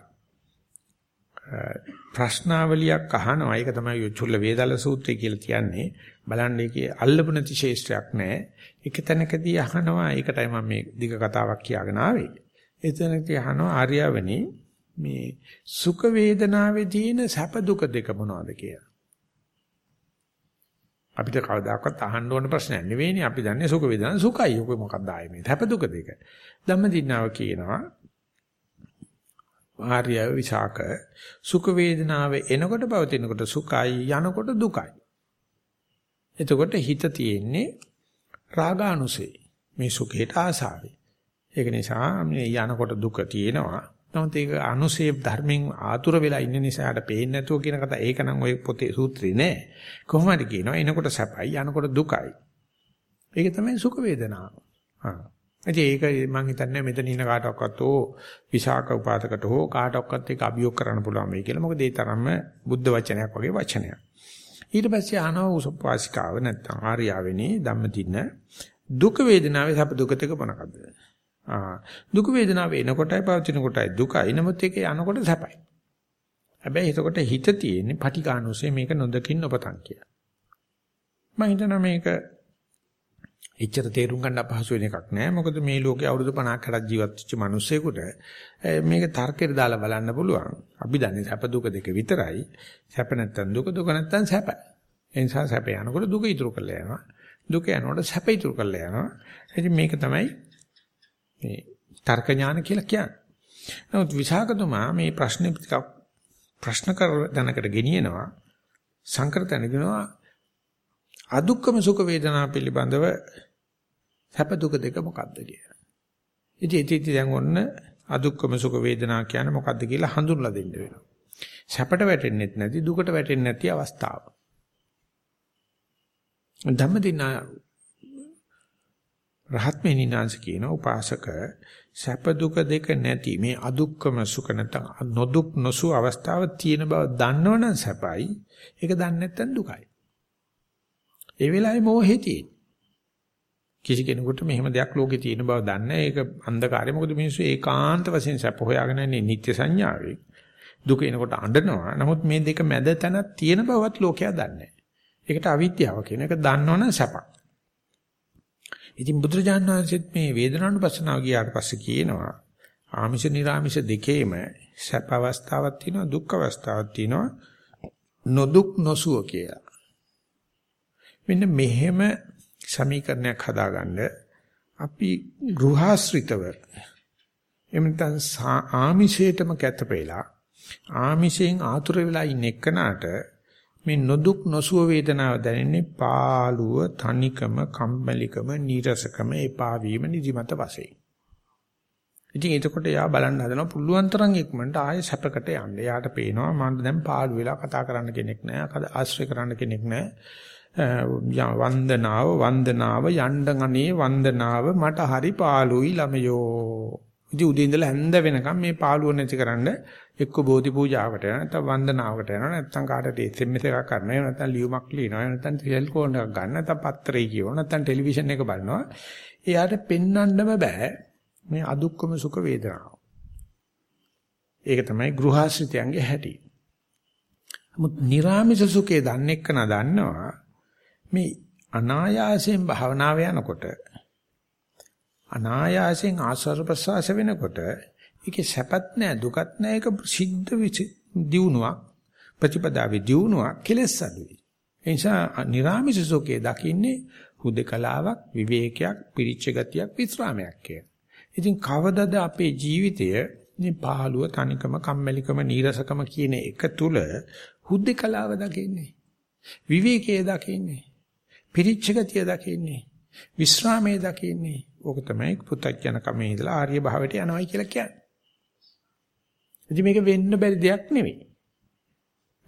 ප්‍රශ්නාවලියක් අහනවා. ඒක තමයි චුල්ල වේදාල සූත්‍රය කියලා කියන්නේ. බලන්න ඒකේ අල්ලපු නැති ශේෂ්ත්‍රයක් නැහැ. එක තැනකදී අහනවා. ඒකටයි මම මේ දිග කතාවක් කියාගෙන ආවේ. එතනදී අහනවා ආර්යවනි මේ සුඛ වේදනාවේ තියෙන සැප දුක දෙක මොනවද කියලා. අපිට කවදාකවත් අහන්න ඕන ප්‍රශ්නයක් නෙවෙයිනේ. අපි දන්නේ සුඛ වේදනා සුඛයි. ඔක මොකක්ද ආයේ මේ සැප දුක දෙක. ධම්මදින්නාව කියනවා ආර්ය විසාක සුඛ වේදනාව එනකොට පවතිනකොට සුඛයි යනකොට දුකයි. එතකොට හිත තියෙන්නේ රාගානුසේ මේ සුඛයට ආසාවේ. ඒක නිසා මේ යනකොට දුක තියෙනවා. නමුත් ඒක අනුසේ ධර්මෙන් ආතුර වෙලා ඉන්න නිසාට පේන්නේ නැතුව කියන කතා ඒක නම් ওই පොතේ සූත්‍රේ නෑ. කොහොමද කියනවා එනකොට සැපයි යනකොට දුකයි. ඒක තමයි සුඛ වේදනාව. ආ ඉතින් ඒක මම හිතන්නේ මෙතන ඉන්න කාටවත් ඕ විසාක උපාතකට හෝ කාටවත් ඒක අභියෝග කරන්න පුළුවන් වෙයි කියලා. මොකද ඒ තරම්ම බුද්ධ වචනයක් වගේ වචනයක්. ඊට පස්සේ අහනවා උසපාසිකාව නැත්තම් ආර්යාවෙනි ධම්මදින දුක වේදනාවේ සැප දුක දෙක මොනකද්ද? ආ දුක වේදනාව එනකොටයි පවතින කොටයි දුකයි. නමුත් ඒක යනකොට සැපයි. හැබැයි එතකොට හිත තියෙන්නේ පටිඝානෝසේ මේක නොදකින් නොපතන් කියලා. මම හිතනවා මේක එච්චර තේරුම් ගන්න අපහසු වෙන එකක් නෑ. මොකද මේ ලෝකේ අවුරුදු 50ක් 60ක් ජීවත් වෙච්ච මිනිස්සෙකුට මේක තර්කයට දාලා බලන්න පුළුවන්. අපි දන්නේ සැප දුක දෙක විතරයි. සැප නැත්තම් දුක දුක නැත්තම් සැප. ඒ නිසා සැප යනකොට දුක ඉතුරු කරලා යනවා. දුක යනකොට සැප ඉතුරු කරලා යනවා. ඉතින් මේක තමයි මේ තර්ක ඥාන කියලා කියන්නේ. නමුත් විසාකතුමා මේ ප්‍රශ්නේ ටිකක් ප්‍රශ්න කර දැනකට ගෙනියනවා. සංකෘතන ගෙනවා අදුක්කම සුඛ වේදනා පිළිබඳව සැප දුක දෙක මොකක්ද කියලා. ඉතින් ඉතින් දැන් ඔන්න අදුක්කම සුඛ වේදනා කියන්නේ මොකක්ද කියලා හඳුන්ලා දෙන්න වෙනවා. සැපට වැටෙන්නෙත් නැති දුකට වැටෙන්නේ නැති අවස්ථාව. ධම්මදින රහත් මෙනිනාංශ කියන උපාසක සැප දුක දෙක නැති මේ අදුක්කම සුඛ නැත්නම් නොදුක් නොසු අවස්ථාව තියෙන බව දන්නවනම් සැපයි. ඒක දන්නේ නැත්නම් දුකයි. ඒ වෙලාවේ මොහේ තියෙන්නේ කිසි කෙනෙකුට මෙහෙම දෙයක් ලෝකේ තියෙන බව දන්නේ ඒක අන්ධකාරය. මොකද මිනිස්සු ඒකාන්ත වශයෙන් සැප හොයාගෙන ඉන්නේ නිත්‍ය සංඥාවේ. දුක එනකොට අඬනවා. නමුත් මේ දෙක මැද තැනක් තියෙන බවත් ලෝකයා දන්නේ ඒකට අවිද්‍යාව කියන එක දන්නවනම් සැපක්. ඉතින් බුදුරජාණන් වහන්සේත් මේ වේදනානුපස්සනාව ගියාට පස්සේ කියනවා ආමිෂ නිර්ආමිෂ දෙකේම සැප අවස්ථාවක් තියෙනවා දුක් අවස්ථාවක් තියෙනවා නොදුක් නොසුව කියලා. මෙන්න මෙහෙම සමීකරණයක් හදාගන්න අපි ගෘහාශ්‍රිතව එමෙතන ආමිෂයටම කැතපෙලා ආමිෂයෙන් ආතුර වෙලා ඉන්න එක්කනට මේ නොදුක් නොසුව වේදනාව දැනෙන්නේ පාළුව තනිකම කම්මැලිකම නීරසකම එපා වීම නිදිමත වශයෙන්. ඉතින් එතකොට යා බලන්න හදනවා පුළුවන් තරම් ඉක්මනට ආයෙ සැපකට යන්න. යාට පේනවා මම දැන් පාළු වෙලා කතා කරන්න කෙනෙක් නැහැ. ආශ්‍රය කරන්න කෙනෙක් නැහැ. වන්දනාව වන්දනාව යණ්ඩ අනේ වන්දනාව මට හරි පාළුයි ළමයෝ ඉතින් උදේ ඉඳලා හැන්ද වෙනකම් මේ පාළුව නැතිකරන්න එක්ක බෝධි පූජාවකට යනවා නැත්නම් වන්දනාවකට යනවා නැත්නම් කාටද SMS එකක් කරනවා එහෙම නැත්නම් ලියුමක් ලියනවා එහෙම නැත්නම් ටෙලිෆෝන් එකක් ගන්න නැත්නම් පත්තරේ කියවනවා නැත්නම් ටෙලිවිෂන් එක බලනවා එයාට පෙන්වන්නම බෑ මේ අදුක්කම සුඛ වේදනාව. ඒක තමයි ගෘහාශ්‍රිතයන්ගේ හැටි. නමුත් නිර්ාමිෂ සුඛේ දන්නේ කන දන්නවා මේ අනායාසයෙන් භාවනාව යනකොට අනායාසයෙන් ආස්වාද ප්‍රසවාස වෙනකොට ඒකේ සැපත් නැහැ දුකත් නැහැ ඒක සිද්ධ දියුණුවක් ප්‍රතිපදාවේ දියුණුවක් කෙලස් අඩුයි. ඒ නිසා නිර්ාමිෂ සුඛේ දකින්නේ හුදකලාවක් විවේකයක් පිරිච්ච ගතියක් විස්රාමයක් කියලා. ඉතින් කවදද අපේ ජීවිතය මේ පහළුව තනිකම කම්මැලිකම නීරසකම කියන එක තුල හුදකලාව දකින්නේ. විවේකයේ දකින්නේ. පිරිච්ච ගතිය දකින්නේ. විස්රාමයේ දකින්නේ. ඕක තමයි පුත්තජන කමේ ඉඳලා ආර්ය භාවයට යනවායි කියලා කියන්නේ. ඉතින් මේක වෙන්න බැරි දෙයක් නෙවෙයි.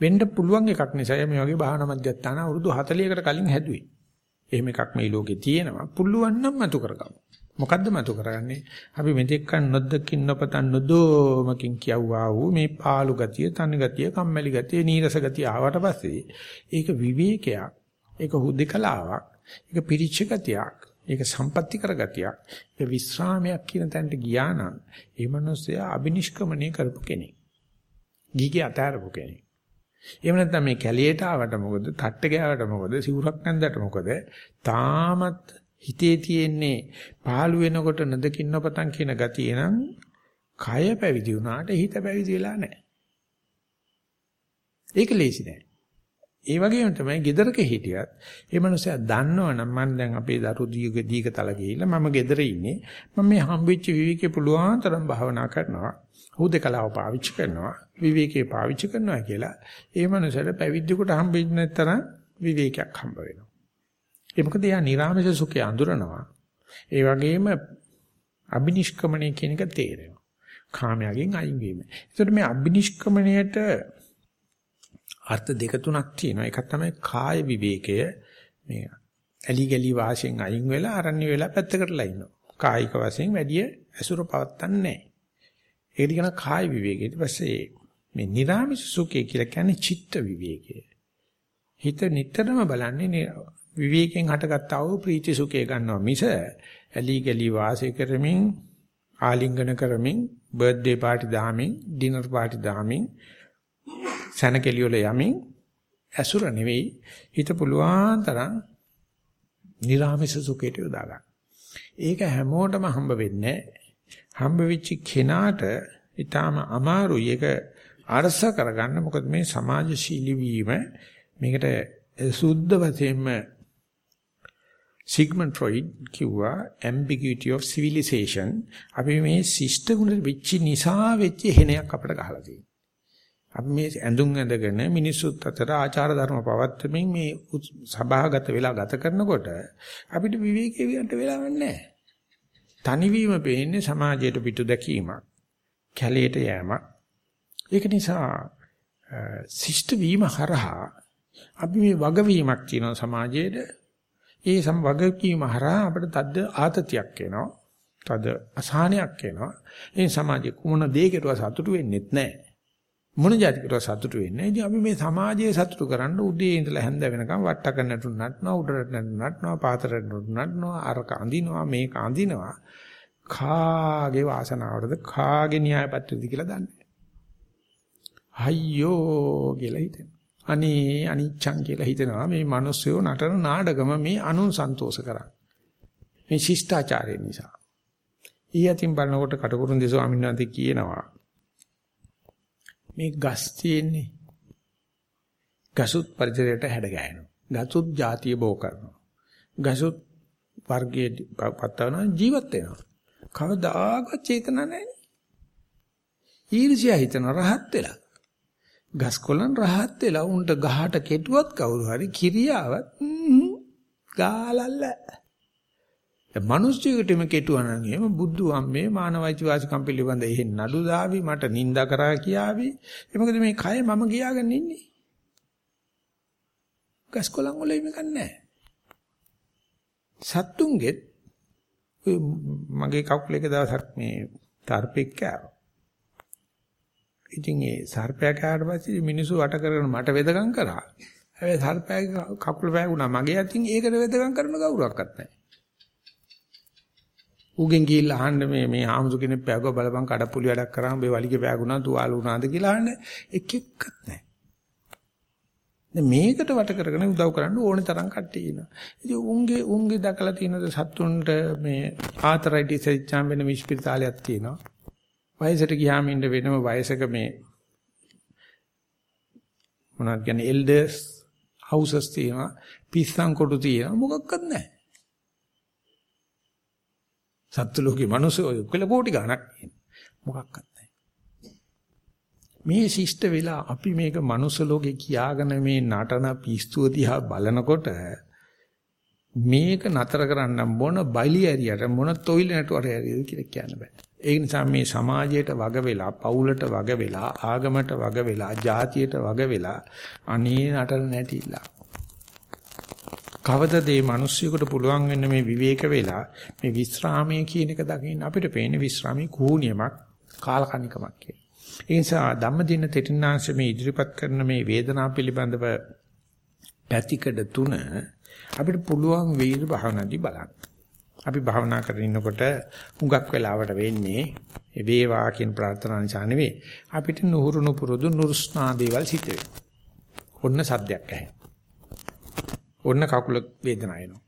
වෙන්න පුළුවන් එකක් නිසා මේ වගේ භාවනා මධ්‍යස්ථාන අවුරුදු 40කට කලින් හැදුවේ. එහෙම එකක් මේ ලෝකේ තියෙනවා. පුළුවන් නම් මතු කරගමු. මොකද්ද මතු කරන්නේ? අපි මෙතෙක් කන් නොදකින් නොපතන් නොදෝමකින් කියවුවා වූ මේ පාළු ගතිය, තනි ගතිය, කම්මැලි ගතිය, නීරස ගතිය ආවට පස්සේ ඒක විවේකයක්, ඒක හුදකලාවක්, ඒක පිරිච්ච ගතියක්, ඒක සම්පත්‍ති කරගතියක්, ඒක විස්රාමයක් කියන තැනට ගියා නම් ඒ මනුස්සයා අබිනිෂ්ක්‍මණය කරපු කෙනෙක්. ගිහිගේ අතාරපු කෙනෙක්. එහෙම නැත්නම් මේ කැලියට ආවට මොකද? තට්ට ගෑවට මොකද? සිවුරක් නැන්දට මොකද? තාමත් හිතේ තියෙන්නේ පහළ වෙනකොට නදකින් නොපතන් කියන ගතිය නම් කය පැවිදි වුණාට හිත පැවිදි වෙලා නැහැ. ඒක ලේසි නෑ. ඒ වගේම තමයි ගෙදරක හිටියත් ඒ මනුස්සයා දන්නවනම් මම දැන් අපේ දරු දීග දීගතල ගිහිල්ලා මම ගෙදර ඉන්නේ. මම මේ හම්බෙච්ච විවිකේ පුළුවන් තරම් භාවනා කරනවා. හුදකලාව පාවිච්චි කරනවා. විවේකේ පාවිච්චි කරනවා කියලා ඒ මනුස්සයාට පැවිද්දෙකුට හම්බෙන්න තරම් විවේකයක් හම්බ වෙනවා. ඒ මොකද යා නිර්ආමස සුඛය අඳුරනවා. ඒ වගේම අබිනිෂ්ක්‍මණය කියන එක තේරෙනවා. කාමයෙන් අයින් වීම. ඒකට මේ අබිනිෂ්ක්‍මණයට අර්ථ දෙක තුනක් තියෙනවා. එකක් තමයි කාය විවේකය. මේ ඇලි ගලි වාසියෙන් අයින් වෙලා අරණ්‍ය වෙලා පැත්තකටලා ඉන්නවා. කායික වශයෙන් වැඩි ඇසුර පවත්තන්නේ නැහැ. ඒකට කියන කාය විවේකය. ඊට පස්සේ මේ නිරාමිෂ සුඛය කියලා කියන්නේ චිත්ත විවේකය. හිත නිතරම බලන්නේ විවේකයෙන් හටගත්තා වූ ප්‍රීති සුඛය ගන්නවා මිස ඇලි ගලි වාසය කරමින් ආලිංගන කරමින් බර්ත්ඩේ පාටි දාමින් ඩිනර් පාටි දාමින් සැනකෙලිය වල යමින් ඇසුර නෙවෙයි හිත පුළුවන් තරම් නිර්ාමස සුඛයට යොදා ගන්න. ඒක හැමෝටම හම්බ වෙන්නේ හම්බ වෙච්ච කෙනාට ඊටාම අමාරුයි ඒක අරස කරගන්න මොකද මේ සමාජශීලී වීම මේකට සුද්ධ වශයෙන්ම සිග්මන්ඩ් ෆ්‍රොයිඩ් කිව්වා ambiguity of civilization අපි මේ ශිෂ්ට ගුණ වෙච්ච නිසා වෙච්ච හෙනයක් අපිට ගහලා තියෙනවා. අපි මේ ඇඳුම් ඇඳගෙන මිනිස්සුත් අතර ආචාර ධර්ම පවත්වමින් මේ සභාගත වෙලා ගත කරනකොට අපිට විවේකී වියන්ට වෙලාවක් නැහැ. තනිවීම පේන්නේ සමාජයට පිටු දැකීමක්. කැලයට යෑමක්. ඒක නිසා ශිෂ්ට වීම හරහා අපි මේ වගවීමක් තියෙනවා සමාජයේද ඒ සම වගකීම හරහා අපිට තද්ද ආතතියක් එනවා. තද අසහනයක් එනවා. ඒ සමාජයේ කුමන දෙයකටවත් සතුටු වෙන්නෙත් නැහැ. මොන જાතිකට සතුටු වෙන්නේ. ඉතින් අපි මේ සමාජයේ සතුටු කරන්න උදේ ඉඳලා හැන්ද වෙනකම් වට්ටක නටුන නටනවා උඩරට නටනවා පාතරට නටනවා අරක අඳිනවා මේක අඳිනවා. කාගේ වාසනාවටද කාගේ න්‍යාය පත්‍රද කියලා දන්නේ. අයියෝ කියලා හිතෙනවා. අනේ අනිච්චං කියලා හිතනවා මේ මිනිස්සුયો නටන නාඩගම මේ අනුන් සන්තෝෂ කරා. මේ ශිෂ්ටාචාරය නිසා. ඊයතින් බලනකොට කටුකුරුන් දෙසෝ අමිනවන්ති කියනවා මේ ගස් තියෙන්නේ. ගසුත් පරිසරයට හැඩ ගැහෙනවා. ගසුත් ಜಾතිය බෝ කරනවා. ගසුත් වර්ගයේ පත්තවන ජීවත් වෙනවා. කවදාකවත් චේතන නැහැ. ඊර්ෂ්‍යා හිතන රහත් වෙලා. ගස් කොළන් රහත් වෙලා උන්ට ගහට කෙටුවත් කවුරු හරි කිරියාවත් ගාලල්ල. මනුස්සයෙකුටම කෙටුවා නම් එහෙම බුද්ධ අම්මේ මානවයිති වාසිකම් පිළිබඳ එහෙන් නඩු දාවි මට නිඳා කරා කියාවි ඒ මොකද මේ කය මම ගියාගෙන ඉන්නේ ගස්කොලන් වල මේක නැහැ සත්තුන්ගෙත් මගේ කකුල එක දවසක් මේ තරපෙක් කෑවා. ඉතින් ඒ සර්පයා කෑවට පස්සේ මිනිස්සු වට කරගෙන මට වෙදකම් කරා. හැබැයි සර්පයාගේ කකුල වැගුණා. මගේ අතින් ඒකට වෙදකම් කරන කවුරක්වත් නැහැ. උගෙන් ගිහිල්ලා අහන්න මේ මේ ආමුදු කෙනෙක් පෑගුවා බලපන් කඩප්පුලි වැඩක් කරාම මේ වලිගේ පෑගුණා තුවාල වුණාද කියලා අහන්න එක එක්කත් නැහැ. දැන් මේකට වට කරගෙන උදව් කරන්න ඕනේ තරම් කට්ටිය ඉන්නවා. ඉතින් උන්ගේ උන්ගේ දැකලා තියෙනද සත්තුන්ට මේ ආතරයිටිස් එච්චාම් වෙන විශ්පිරිතාලයක් තියෙනවා. වයසට ගියාම ඉන්න වෙනම වයසක මේ මොනවද කියන්නේ එල්ඩර්ස් හවුසස් තියෙනවා පිස්සන් කොටු තියෙනවා මොකක්වත් නැහැ. සත්තු ලෝකේ මිනිස්සු ඔය කියලා කෝටි ගණක් මොකක්වත් නැහැ. මේ ශිෂ්ට වෙලා අපි මේක මනුස්ස ලෝකේ කියාගෙන මේ නටන පිස්තුව දිහා බලනකොට මේක නතර කරන්න මොන බයිලි ඇරියට මොන තොইল නැටුවට ඇරියද කියලා කියන්න බෑ. ඒ නිසා මේ සමාජයට වග වෙලා, පවුලට වග වෙලා, ආගමට වග වෙලා, ජාතියට වග වෙලා අනේ නටන නැටිලා. කවදද මේ මිනිස්සුෙකුට පුළුවන් වෙන්න මේ විවේක වෙලා මේ විස්රාමයේ කියන එක දකින්න අපිට පේන විස්රාමයේ කූණියමක් කාලකණිකමක් කියලා. ඒ නිසා ධම්මදින තෙටිනාංශ මේ ඉදිරිපත් කරන මේ වේදනාව පිළිබඳව පැතිකඩ තුන අපිට පුළුවන් වේද භාවනාදී බලන්න. අපි භාවනා කරගෙන ඉන්නකොට හුඟක් වෙලාවට වෙන්නේ ඒ වේවා කියන ප්‍රාර්ථනා නිසා නෙවෙයි අපිට නුහුරුණු පුරුදු නුරුස්නා දේවල් සිද්ධ වෙනවා. ඔන්න සද්දයක් ඇහෙන. ඔන්න කකුල වේදනාව එනවා.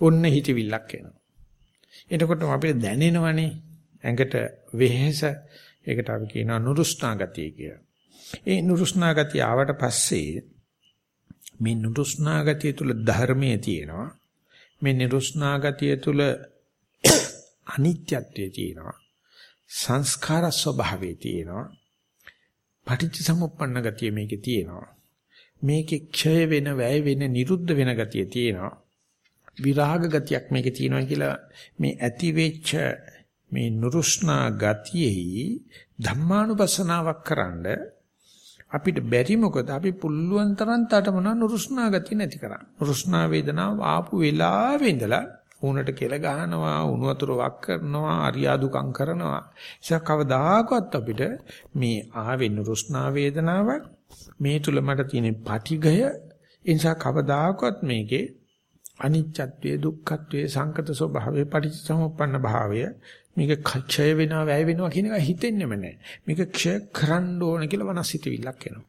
ඔන්න හිතවිල්ලක් එනවා. එතකොට අපිට දැනෙනවනේ ඇඟට වෙහෙස ඒකට අපි කියනවා නුරුස්නා ගතිය කියලා. ඒ නුරුස්නා ගතිය ආවට පස්සේ මේ නුරුස්නා ගතිය තුල ධර්මයේ තියෙනවා. මේ නිරුස්නා ගතිය තුල අනිත්‍යත්වයේ තියෙනවා. සංස්කාර ස්වභාවයේ තියෙනවා. පටිච්ච සමුප්පන්න ගතිය මේකේ තියෙනවා. මේකේ ක්ෂය වෙන වැය වෙන නිරුද්ධ වෙන ගතිය තියෙනවා. විරාග ගතියක් මේකේ තියෙනවා කියලා මේ ඇති වෙච්ච මේ නුරුස්නා ගතියෙහි ධම්මානුපස්සනාවක් කරන්නේ අපිට බැරි මොකද අපි පුල්ලුවන් තරම් තටමන නුරුස්නා ගතිය නැති කරා. නුරුස්නා වේදනාව ආපු වෙලාවෙ ඉඳලා උණට කෙල ගහනවා, උණු වතුර වක් කරනවා, අරියාදුකම් කරනවා. ඒක කවදාකවත් අපිට මේ ආවේ නුරුස්නා වේදනාවක් මේ තුල මට තියෙන පටිඝය ඒ නිසා කවදාකවත් මේකේ අනිච්චත්වයේ දුක්ඛත්වයේ සංකත ස්වභාවයේ පටිච්චසමුප්පන්න භාවය මේක ක්ෂය වෙනවා වැය වෙනවා කියන එක හිතෙන්නෙම නැහැ. මේක ක්ෂය කරන්න ඕන කියලා වනස්සිතවිල්ලක් එනවා.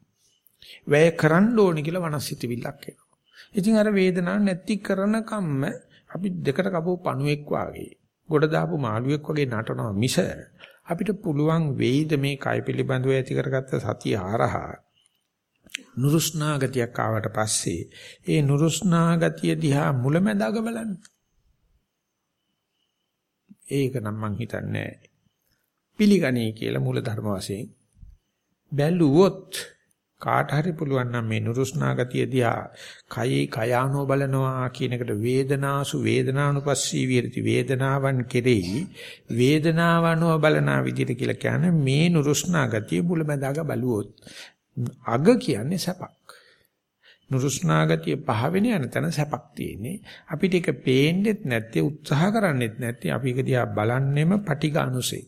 වැය කරන්න ඕන කියලා වනස්සිතවිල්ලක් එනවා. ඉතින් අර වේදනාව නැති කරන කම්ම අපි දෙකට කපුව පණුවෙක් වාගේ ගොඩ දාපු මාළුවෙක් වගේ නටනවා මිස අපිට පුළුවන් වෙයිද මේ කය පිළිබඳව ඇති කරගත්ත සතිය ආරහා නුරුස්නා ගතියක් ආවට පස්සේ ඒ නුරුස්නා ගතිය දිහා මුලැමැදාග බලන්න. ඒක නම් මං හිතන්නේ පිළිගන්නේ කියලා මූල ධර්ම වශයෙන් බැලුවොත් කාට හරි පුළුවන් නම් මේ නුරුස්නා ගතිය දිහා කයේ කයානෝ බලනවා කියන එකට වේදනාසු වේදනානුපස්සී විරති වේදනාවන් කෙරෙහි වේදනාවනෝ බලනා විදිහට කියලා කියන්නේ මේ නුරුස්නා ගතිය මුලැමැදාග බලුවොත් අග කියන්නේ සැපක්. නුරුස්නා ගතිය පහ වෙන යන තැන සැපක් තියෙන්නේ. අපිට ඒක පේන්නෙත් නැත්තේ උත්සාහ කරන්නෙත් නැත්තේ අපි ඒක දිහා බලන්නෙම පටිඝ අනුසේ.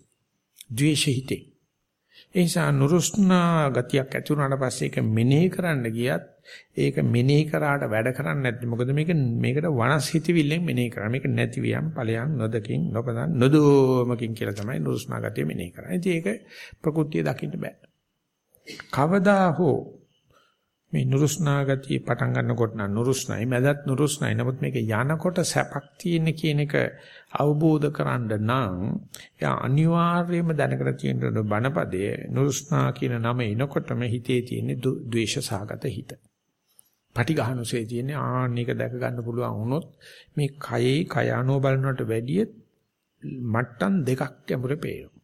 ද්වේෂ හිතේ. ඒ නිසා නුරුස්නා ගතියක් ඇති වුණාට පස්සේ ඒක මෙනෙහි කරන්න ගියත් ඒක මෙනෙහි කරාට වැඩ කරන්නේ නැද්ද? මොකද මේක මේකට වනස් හිතවිල්ලෙන් මෙනෙහි කරා. මේක නැති වියම් ඵලයන් නොදකින් නොපදන් නොදෝමකින් කියලා තමයි නුරුස්නා ගතිය මෙනෙහි කරන්නේ. ඉතින් ඒක ප්‍රകൃතිය දකින්න බෑ. කවදා හෝ මේ නුරුස්නා ගතිය පටන් ගන්නකොට නම් නුරුස්නයි මැදත් නුරුස්නයි නමුත් මේක යනකොට සැපක් තියෙන කියන එක අවබෝධ කරගන්න නම් යා අනිවාර්යයෙන්ම දැනකට තියෙන බණපදයේ නුරුස්නා කියන නම එනකොටම හිතේ තියෙන ද්වේෂ සහගත හිත. පටිඝානුසේ තියෙන ආන්නේක දැක ගන්න පුළුවන් වුණොත් මේ කයේ කයානෝ බලනට වැඩිය මට්ටම් දෙකක් ගැඹුරේ පේනවා.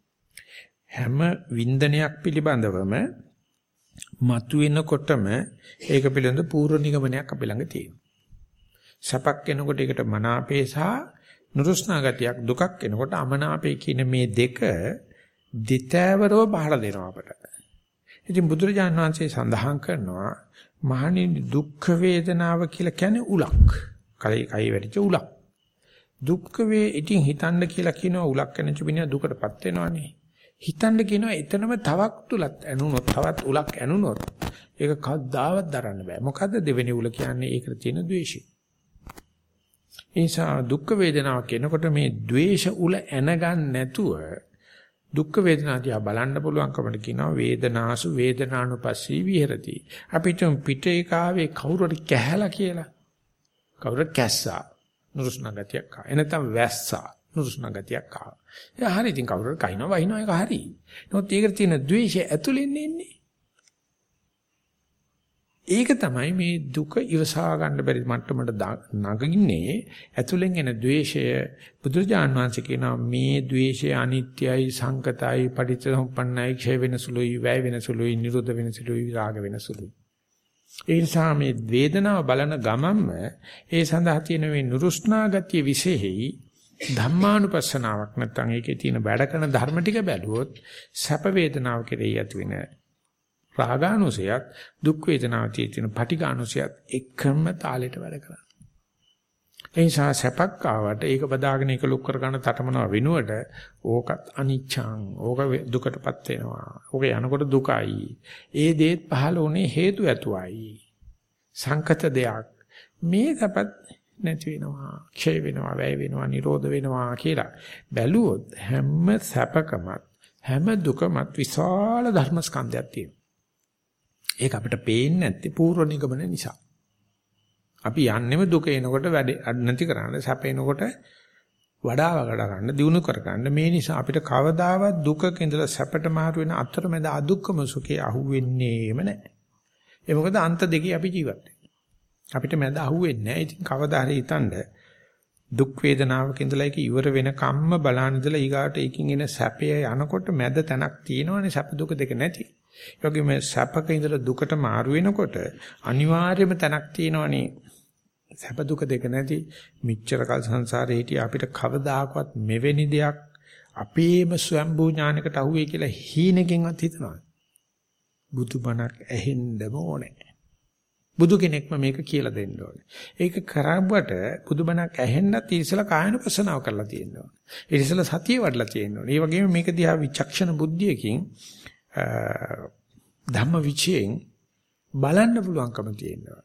හැම වින්දනයක් පිළිබඳවම මතුවෙනකොටම ඒක පිළිබඳ පූර්ව නිගමනයක් අපි ළඟ තියෙනවා. සැපක් එනකොට ඒකට මනාපේ සහ නුරුස්නා ගතියක් දුකක් එනකොට අමනාපේ කියන මේ දෙක දෙතෑවරව බහලා දෙනවා අපට. ඉතින් බුදුරජාණන් වහන්සේ සඳහන් කරනවා මහණෙනි දුක්ඛ වේදනාව කියලා කියන්නේ උලක්. කයි කයි වැඩිච උලක්. දුක්ඛ වේ ඉතින් හිතන්න කියලා කියනවා උලක් කැණිච්ච මිනිහා දුකටපත් වෙනවනේ. හිතන්න කියනවා එතනම තවක් තුලත් ඇනුනොත් තවත් උලක් ඇනුනොත් ඒක කවදාවත් දරන්න බෑ. මොකද්ද දෙවෙනි උල කියන්නේ ඒකට තියෙන ද්වේෂය. ඒ නිසා දුක් වේදනාවක් එනකොට මේ ද්වේෂ උල ඇනගන්න නැතුව දුක් වේදනා දිහා බලන්න පුළුවන්කමට කියනවා වේදනාසු වේදනානුපස්සී විහෙරති. අපිට පිටේ කාවේ කවුරුහරි කැහැලා කියලා. කවුරු කැස්සා නුරුස්නා ගතියක් ආ. එනතම් වැස්සා නුරුස්නා ගතියක් ආ. ඒ හරි ඉතින් කවුරු කයින්නවා වහිනවා ඒක හරි. නමුත් ඒකට තියෙන ද්වේෂය ඇතුලෙන් එන්නේ. ඒක තමයි මේ දුක ඉවසා ගන්න බැරි මට්ටමට නගින්නේ. ඇතුලෙන් එන द्वේෂය බුදුරජාන් වහන්සේ කියනවා මේ द्वේෂය අනිත්‍යයි සංකතයි පටිච්චසමුප්පන්නයි ක්ෂය වෙන සුළුයි වැය වෙන සුළුයි නිරෝධ වෙන සුළුයි විරාග වෙන සුළුයි ඒ නිසා මේ වේදනාව බලන ගමම්ම ඒ සඳහා තියෙන මේ නුරුස්නා ගතිය විශේෂයි. ධම්මානුපස්සනාවක් නැත්නම් ඒකේ තියෙන වැඩ කරන ධර්ම ටික බැලුවොත් සැප වේදනාව කෙරෙහි ඇති වෙන රාගානුසයත් දුක් වේදනාව තියෙන පටිඝානුසයත් එකම තාලෙට වැඩ කරනවා. ඒ නිසා සැපක් ආවට ඒක බදාගෙන ඒක ලොක් කර ගන්න තටමනව වෙනුවට ඕකත් අනිච්ඡං ඕක දුකටපත් වෙනවා. ඕක යනකොට දුකයි. ඒ දේත් පහළ වුණේ හේතු ඇතුවයි. සංකත දෙයක්. මේ සැපත් නැති වෙනවා, ක්ෂය වෙනවා, වැය වෙනවා, නිරෝධ වෙනවා කියලා බැලුවොත් හැම සැපකමත් හැම දුකමත් විශාල ධර්මස්කන්ධයක් තියෙනවා. ඒක අපිට පේන්නේ නැත්තේ පූර්ව නිගමන නිසා. අපි යන්නෙම දුක එනකොට වැඩ නැති කරන්න සැප එනකොට වඩා වඩා ගන්න දිනු කර ගන්න මේ නිසා අපිට කවදාවත් දුකක ඉඳලා සැපට මාරු වෙන අතරමැද අදුක්කම සුඛේ අහුවෙන්නේම නැහැ. ඒ මොකද අන්ත දෙකේ අපි ජීවත් අපිට මැද අහුවෙන්නේ නැහැ. ඉතින් කවදා හරි හිතනද දුක් වේදනාවක ඉඳලා ඒක ඉවර වෙන කම්ම බලන ඉඳලා ඊගාට ඒකින් එන සැපය යනකොට මැද තැනක් තියෙනවනේ සැප දුක දෙක නැති. ඒ වගේම සැපක ඉඳලා දුකට මාරු වෙනකොට අනිවාර්යයෙන්ම තැනක් තියෙනවනේ සැප දුක දෙක නැති මිච්ඡර කල් සංසාරේ හිටිය අපිට කවදාකවත් මෙවැනි දෙයක් අපේම ස්වයම්බූ ඥානකට අහුවේ කියලා හීනකින්වත් හිතනවා. බුදුබණක් ඇහෙන්නම ඕනේ. බුදු කෙනෙක්ම මේක කියලා දෙන්න ඕනේ. ඒක කරාබට බුදුබණක් ඇහෙන්නත් ඉතිසලා කායනුපසනාව කරලා තියෙන්න ඕනේ. ඉතිසලා සතිය වඩලා තියෙන්න ඕනේ. ඒ වගේම මේක දිහා විචක්ෂණ බුද්ධියකින් ධම්ම විචයෙන් බලන්න පුළුවන්කම තියෙනවා.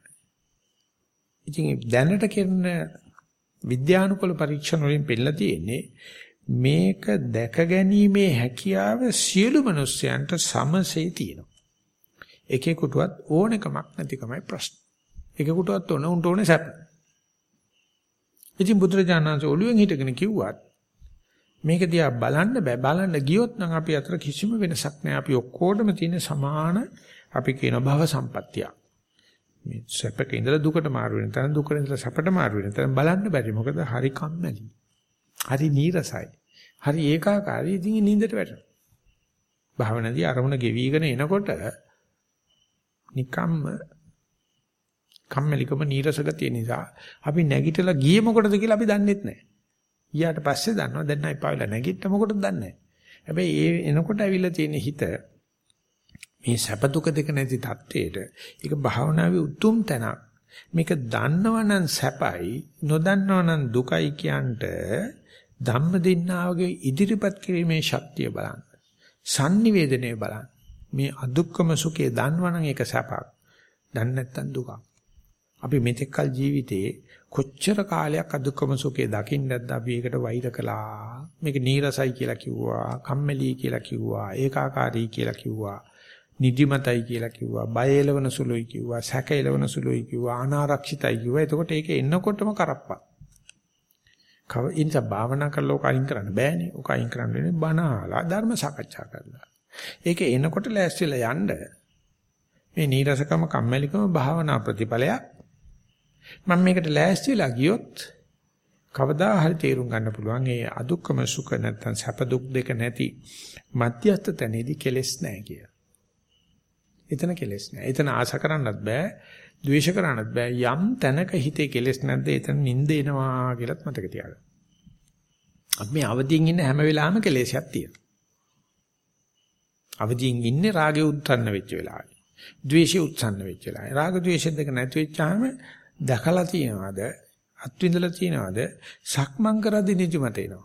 ඉතින් දැනට කරන විද්‍යානුකූල පරීක්ෂණ වලින් පෙන්නලා තියෙන්නේ මේක දැක ගැනීමේ හැකියාව සියලු මිනිස්යන්ට සමසේ තියෙනවා. එකෙකුටවත් ඕනෙකමක් නැතිකමයි ප්‍රශ්න. එකෙකුටවත් ඕන උන්ට ඕනේ සැප. ඉතින් බුදුරජාණන්සේ ඔළුවෙන් හිටගෙන කිව්වත් මේක දිහා බලන්න බෑ. බලන්න ගියොත් නම් අපි අතර කිසිම වෙනසක් නෑ. අපි ඔක්කොටම තියෙන සමාන අපි කියන භව සම්පත්තිය මේ සැපක ඉඳලා දුකට මාරු වෙන තරම් දුකට ඉඳලා සැපට මාරු වෙන තරම් බලන්න බැරි. මොකද හරි කම්මැලි. හරි නීරසයි. හරි ඒකාකාරී. ඉතින් නින්දට වැටෙනවා. භාවනාදී අරමුණ ගෙවිගෙන එනකොට නිකම්ම කම්මැලිකම නීරස ගතිය නිසා අපි නැගිටලා ගියේ මොකටද කියලා අපි දන්නෙත් නැහැ ගියාට පස්සේ දන්නවා දැන් නයි පාවිලා නැගිට මොකටද දන්නේ? හැබැයි ඒ එනකොට ඇවිල්ලා තියෙන හිත මේ සැප දුක දෙක නැති தത്വයට ඒක භාවනාවේ උතුම් තැනක්. මේක දන්නවනම් සැපයි නොදන්නවනම් දුකයි කියන්ට ධම්ම දින්නාවගේ ඉදිරිපත් කිරීමේ ශක්තිය බලන්න. sannivedanaya බලන්න. මේ අදුක්කම සුඛය දන්නවනම් ඒක සැපක්. දන්නේ නැත්නම් දුකක්. අපි මෙතෙක්කල් ජීවිතේ කොච්චර කාලයක් අදුක්කම සුඛේ දකින්නද අපි ඒකට වෛර කළා. මේක නීරසයි කියලා කිව්වා කම්මැලි කියලා කිව්වා ඒකාකාරී කියලා කිව්වා නිදිමතයි කියලා කිව්වා බය එලවන සුළුයි කිව්වා සැක එලවන සුළුයි කිව්වා අනාරක්ෂිතයි කිව්වා. එතකොට ඒක එන්නකොටම කරප්පා. කව ඉන්ස භාවනා කරලා ඔක අයින් කරන්න බෑනේ. ඔක අයින් කරන්න වෙන්නේ බනහලා ධර්ම සාකච්ඡා කරලා. ඒක එනකොට ලෑස්තිලා යන්න මේ නීරසකම කම්මැලිකම භාවනා ප්‍රතිඵලයක් මම මේකට ලෑස්ති වෙලා ගියොත් කවදා හරි තේරුම් ගන්න පුළුවන් ඒ අදුක්කම සුඛ නැත්තම් සැප දුක් දෙක නැති මධ්‍යස්ථ තැනේදී කෙලෙස් නැහැ කියලා. එතන කෙලෙස් නැහැ. එතන ආශ කරන්නත් බෑ, ද්වේෂ කරන්නත් බෑ. යම් තැනක හිතේ කෙලෙස් නැද්ද එතන නිින්ද එනවා කියලාත් මතක තියාගන්න. අපි මේ අවදියෙන් ඉන්න හැම වෙලාවෙම කෙලෙසයක් තියෙනවා. අවදියෙන් ඉන්නේ රාගෙ උත්සන්න වෙච්ච වෙලාවේ. ද්වේෂෙ උත්සන්න වෙච්ච වෙලාවේ. රාග ද්වේෂ දෙක නැති වෙච්චාම දැකලා තියනවාද අත්විඳලා තියනවාද? සක්මන් කරද්දී නිදිමත එනවා.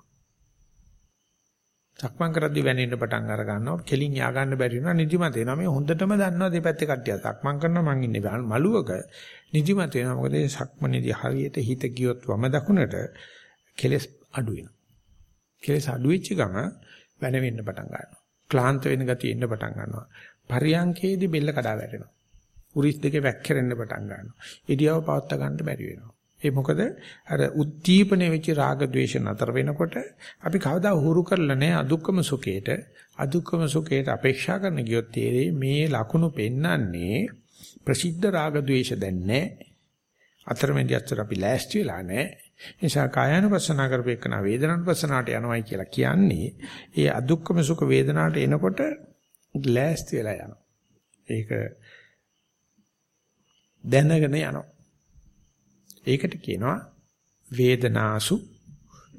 සක්මන් කරද්දී වැනෙන්න පටන් අර ගන්නවා. කෙලින් යා ගන්න බැරි වෙනවා නිදිමත එනවා. මේ හොඳටම දන්නවා දෙපැත්තේ කට්ටිය. සක්මන් කරනවා මං ඉන්නේ මළුවක. නිදිමත එනවා. මොකද මේ සක්මනේදී හරියට හිත ගියොත් වම දකුණට කෙලස් අඩු වෙනවා. කෙලස් අඩු වෙච්ච ගම වැනෙන්න පටන් ගන්නවා. ක්ලාන්ත වෙන ගතිය එන්න පටන් ගන්නවා. පරියංකේදී බෙල්ල කඩා වැටෙනවා. උරිස් දෙකේ වැක්කිරෙන්න පටන් ගන්නවා. ඉරියව පවත්වා ගන්න බැරි වෙනවා. ඒ මොකද අර උද්දීපනයේ වෙච්ච රාග ద్వේෂ නතර වෙනකොට අපි කවදා හුරු කරලා නැහැ අදුක්කම සුඛයට අදුක්කම සුඛයට අපේක්ෂා කරන ගියොත් තේරෙයි මේ ලකුණු පෙන්වන්නේ ප්‍රසිද්ධ රාග ద్వේෂ දැන් නැහැ අතරමැදි අතර අපි ලෑස්ති වෙලා නැහැ නිසා කායानुපස්සනා කරපේකන වේදනානුපස්සනාට යනවායි කියලා කියන්නේ ඒ අදුක්කම සුඛ වේදනාට එනකොට ලෑස්ති වෙලා යනවා ඒක දැනගෙන යනවා ඒකට කියනවා වේදනාසු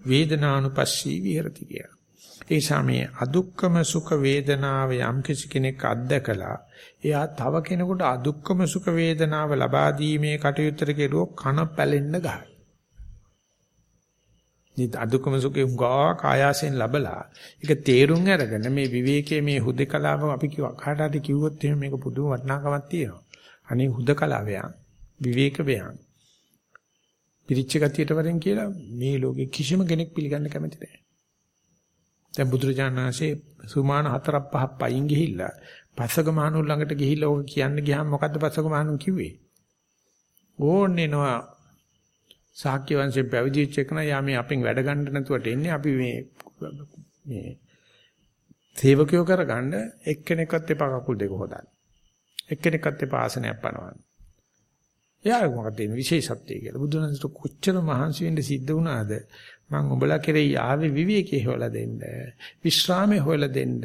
වේදනානුපස්සී විහෙරති කියලා. ඒ සමේ අදුක්කම සුඛ වේදනාව යම් කිසි කෙනෙක් අත්දකලා එයා තව කෙනෙකුට අදුක්කම සුඛ වේදනාව ලබා දීමේ කටයුත්තට කෙරුවොත් කන පැලෙන්න ගහයි. නිත අදුක්කම සුඛේ උංගා කායාසෙන් ලබලා ඒක තේරුම් අරගෙන මේ විවේකයේ මේ හුදකලාව අපි කාට හරි කිව්වොත් එහෙනම් මේක පුදුම වටිනාකමක් තියෙනවා. අනේ හුදකලාවයන් විවේක වේයන් පිරිච්ච ගතියට වරෙන් කියලා මේ ලෝකේ කිසිම කෙනෙක් පිළිගන්න කැමති නැහැ. දැන් බුදුරජාණන් වහන්සේ සුමාන හතරක් පහක් පයින් ගිහිල්ලා පස්සක මහණුන් ළඟට ගිහිල්ලා ඔක කියන්න ගියාම මොකද්ද පස්සක මහණුන් කිව්වේ? ඕන්නේ නෝ සාක්‍ය වංශයෙන් පැවිදි වෙච්ච එකන යා මේ අපෙන් වැඩ ගන්න නැතුවට එන්නේ අපි මේ මේ සේවකයෝ කරගන්න එක්කෙනෙක්වත් එපා කකුල් දෙක හොදන්න. එක්කෙනෙක්වත් එපා ආසනයක් පනවන්න. එයා මොකද මේ විශේෂත්වය කියලා. බුදුරජාණන් කොච්චර මහන්සි වෙන්න සිද්ධ වුණාද? මම උඹලා කෙරෙහි ආවේ විවේකයේ හොයලා දෙන්න, විශ්‍රාමයේ හොයලා දෙන්න,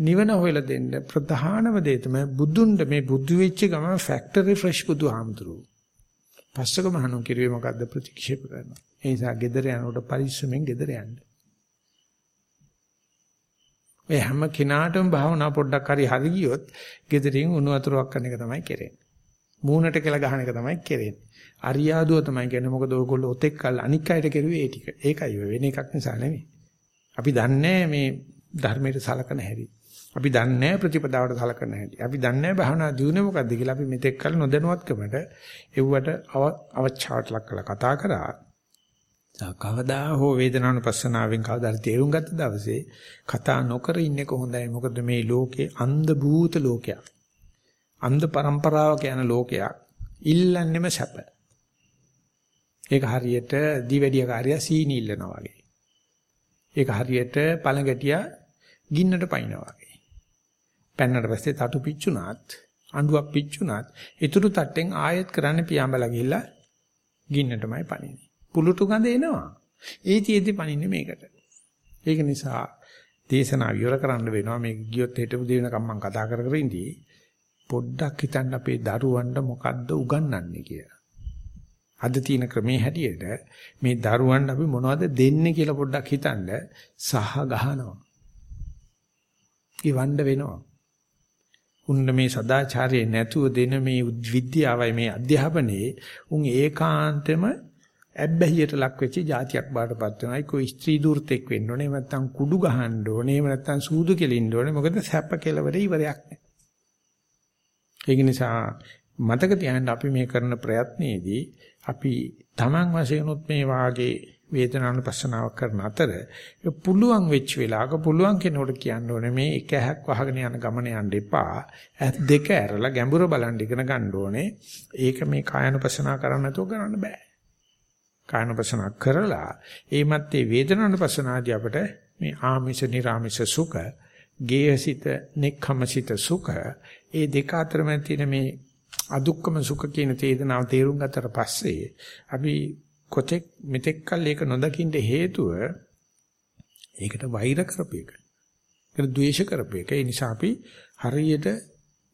නිවන හොයලා දෙන්න. ප්‍රධානම දේ තමයි බුදුන්ට මේ බුදු වෙච්ච ගම ෆැක්ටරි ෆ්‍රෙෂ් බුදුහාමුදුරුවෝ. පස්සක මහණුන් කිරුවේ මොකද්ද ප්‍රතික්ෂේප කරනවා. ඒ නිසා gedara යනකොට පරිස්සමෙන් gedara යන්න. ඒ හැම කෙනාටම භාවනා පොඩ්ඩක් හරි හරි ගියොත් gederin උණු වතුරක් කරන එක තමයි කරන්නේ. මූණට කියලා ගහන එක තමයි කෙරෙන්නේ. අරියාදුව තමයි කියන්නේ මොකද ඔයගොල්ලෝ ඔතෙක් කල් අනික් අයට කෙරුවේ ඒ ටික. ඒකයි වෙන එකක් නිසා නෙමෙයි. අපි දන්නේ මේ ධර්මයට සලකන හැටි. අපි දන්නේ ප්‍රතිපදාවට සලකන හැටි. අපි දන්නේ භාවනා දියුනේ මොකද්ද කියලා අපි මෙතෙක් කල නොදැනුවත්කමට එව්වට අවචාවට ලක් කළා කතා කරා. කවදා හෝ වේදනානුපස්සනාවෙන් කවදාද තේරුම් ගත්ත දවසේ කතා නොකර ඉන්නේ කොහොඳයි. මොකද මේ ලෝකේ අන්ධ භූත ලෝකයක්. අන්ධ પરම්පරාවක යන ලෝකයක් ඉල්ලන්නෙම සැප. ඒක හරියට දිවැඩිය කාර්යය සීනි ඉල්ලනවා වගේ. ඒක හරියට පළඟැටියා ගින්නට පයින්නවා වගේ. පැන්නට පස්සේ තටු පිච්චුණාත් අඬුවක් පිච්චුණාත් ඊටු තට්ටෙන් ආයෙත් කරන්න පියාඹලා ගිහිල්ලා ගින්නටමයි පනින්නේ. පුලුටු ගඳ එනවා. ඒතිෙදි පනින්නේ මේකට. ඒක නිසා දේශනා විවර කරන්න වෙනවා මේක ගියොත් හෙටපු දිනකම් මම කතා කර කර ඉඳී පොඩ්ඩක් හිතන්න අපේ දරුවන්ට මොකද්ද උගන්වන්නේ කියලා. අද තියෙන ක්‍රමේ හැටියට මේ දරුවන්ට අපි මොනවද දෙන්නේ කියලා පොඩ්ඩක් හිතන්න සහ ගහනවා. ඉවන්න වෙනවා. උන්න මේ සදාචාරයේ නැතුව දෙන මේ විද්‍යාවයි මේ අධ්‍යාපනයේ උන් ඒකාන්තෙම ඇබ්බැහියට ලක් වෙච්ච જાතියක් බාටපත් වෙනවා. ඒක ස්ත්‍රී දූර්තෙක් වෙන්න ඕනේ. නැත්නම් කුඩු ගහන්න ඕනේ. එහෙම නැත්නම් සූදු කෙලින්න ඕනේ. මොකද සැප කෙලවරේ ඉවරයක් නැහැ. ඒක නිසා මතක තියාගන්න අපි මේ කරන ප්‍රයත්නයේදී අපි Taman වශයෙන් උත් මේ වාගේ වේදනානුපස්සනාව කරන අතර පුළුවන් වෙච්ච වෙලාවක පුළුවන් කෙනෙකුට කියන්න ඕනේ මේ එක ඇහක් වහගෙන යන ගමන යන්න එපා. ඇස් දෙක ඇරලා ගැඹුර බලන් ඉගෙන ගන්න ඕනේ. ඒක මේ කායනුපස්සනාව කරන්න නැතුව කරන්න බෑ. කායනුපස්සනාව කරලා ඒ මැත්තේ වේදනානුපස්සනාදී අපිට මේ ආමිෂ නිර්ආමිෂ සුඛ ගේහසිත නෙක්ඛමසිත සුඛ ඒ දෙක අතර මැද තියෙන මේ අදුක්කම සුඛ කියන තේදනාව තේරුම් ගත්තට පස්සේ අපි කොතෙක් මෙතෙක් කල් ඒක නොදකින්න හේතුව ඒකට වෛර කරපේක. ඒක ද්වේෂ කරපේක. ඒ නිසා අපි හරියට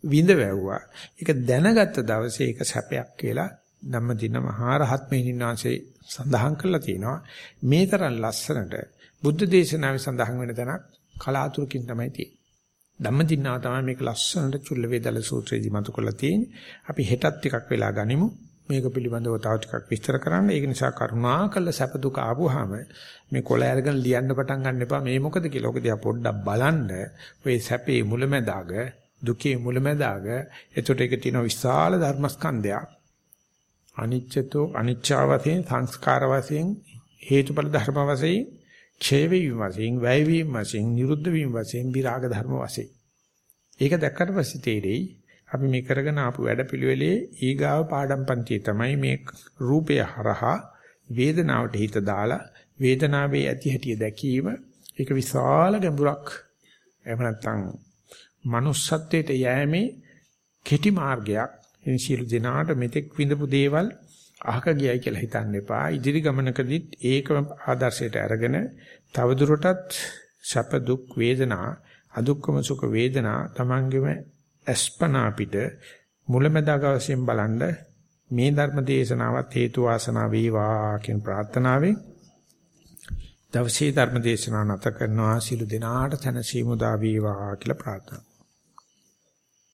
විඳ වැව්වා. ඒක දැනගත්ත දවසේ ඒක සැපයක් කියලා ධම්මදින මහරහත් මෙහිණාංශේ සඳහන් කරලා තියෙනවා. මේ තරම් ලස්සනට බුද්ධ දේශනාවේ සඳහන් වෙන තැනක් කලාතුරකින් තමයි තියෙන්නේ. ධම්මදින්නාව තමයි මේක ලස්සනට චුල්ල වේදල සූත්‍රයේදී මතු කරලා තියෙන්නේ. අපි හෙටත් ටිකක් වෙලා ගනිමු. මේක පිළිබඳව තව ටිකක් විස්තර කරන්න. ඒක නිසා කරුණාකර සැප දුක ආවොහම මේ කොළ අරගෙන ලියන්න පටන් ගන්න එපා. මේ මොකද කියලා. ඔක දිහා පොඩ්ඩක් බලන්න. ඔය සැපේ මුලැමැදාග, දුකේ මුලැමැදාග, එතකොට ඒක තියෙන විශාල ධර්මස්කන්ධයක්. අනිච්චතෝ අනිච්චා වශයෙන් සංස්කාර වශයෙන් හේතුඵල ධර්ම වශයෙන් ක්ෂය වීම වශයෙන් වැය වීම වශයෙන් නිරුද්ධ වීම වශයෙන් විරාග ධර්ම වශයෙන්. ඒක දැක්කට පස්සේ තේරෙයි අපි මේ කරගෙන ආපු වැඩපිළිවෙලේ ඊගාව පාඩම් පන්තිය තමයි මේ රූපය හරහා වේදනාවට හිත දාලා වේදනාවේ ඇති හැටිය දැකීම. ඒක විශාල ගැඹුරක්. එහෙම නැත්නම් manussත්වයට යෑමේ කෙටි මාර්ගයක්. එනි සියලු දෙනාට මෙතෙක් විඳපු දේවල් අහක ගියයි කියලා හිතන්න එපා. ඉදිරි ගමනකදීත් ඒකම ආදර්ශයට අරගෙන තවදුරටත් සැප දුක් වේදනා අදුක්කම සුඛ වේදනා තමන්ගෙම අස්පනා පිට මුලැමැදාක වශයෙන් බලන්න මේ ධර්ම දේශනාවත් හේතු වාසනා වේවා කියන ප්‍රාර්ථනාවෙන් දවසේ ධර්ම දේශනාව නැත කරනවා සිළු දිනාට තනසීමු දා වේවා කියලා ප්‍රාර්ථනා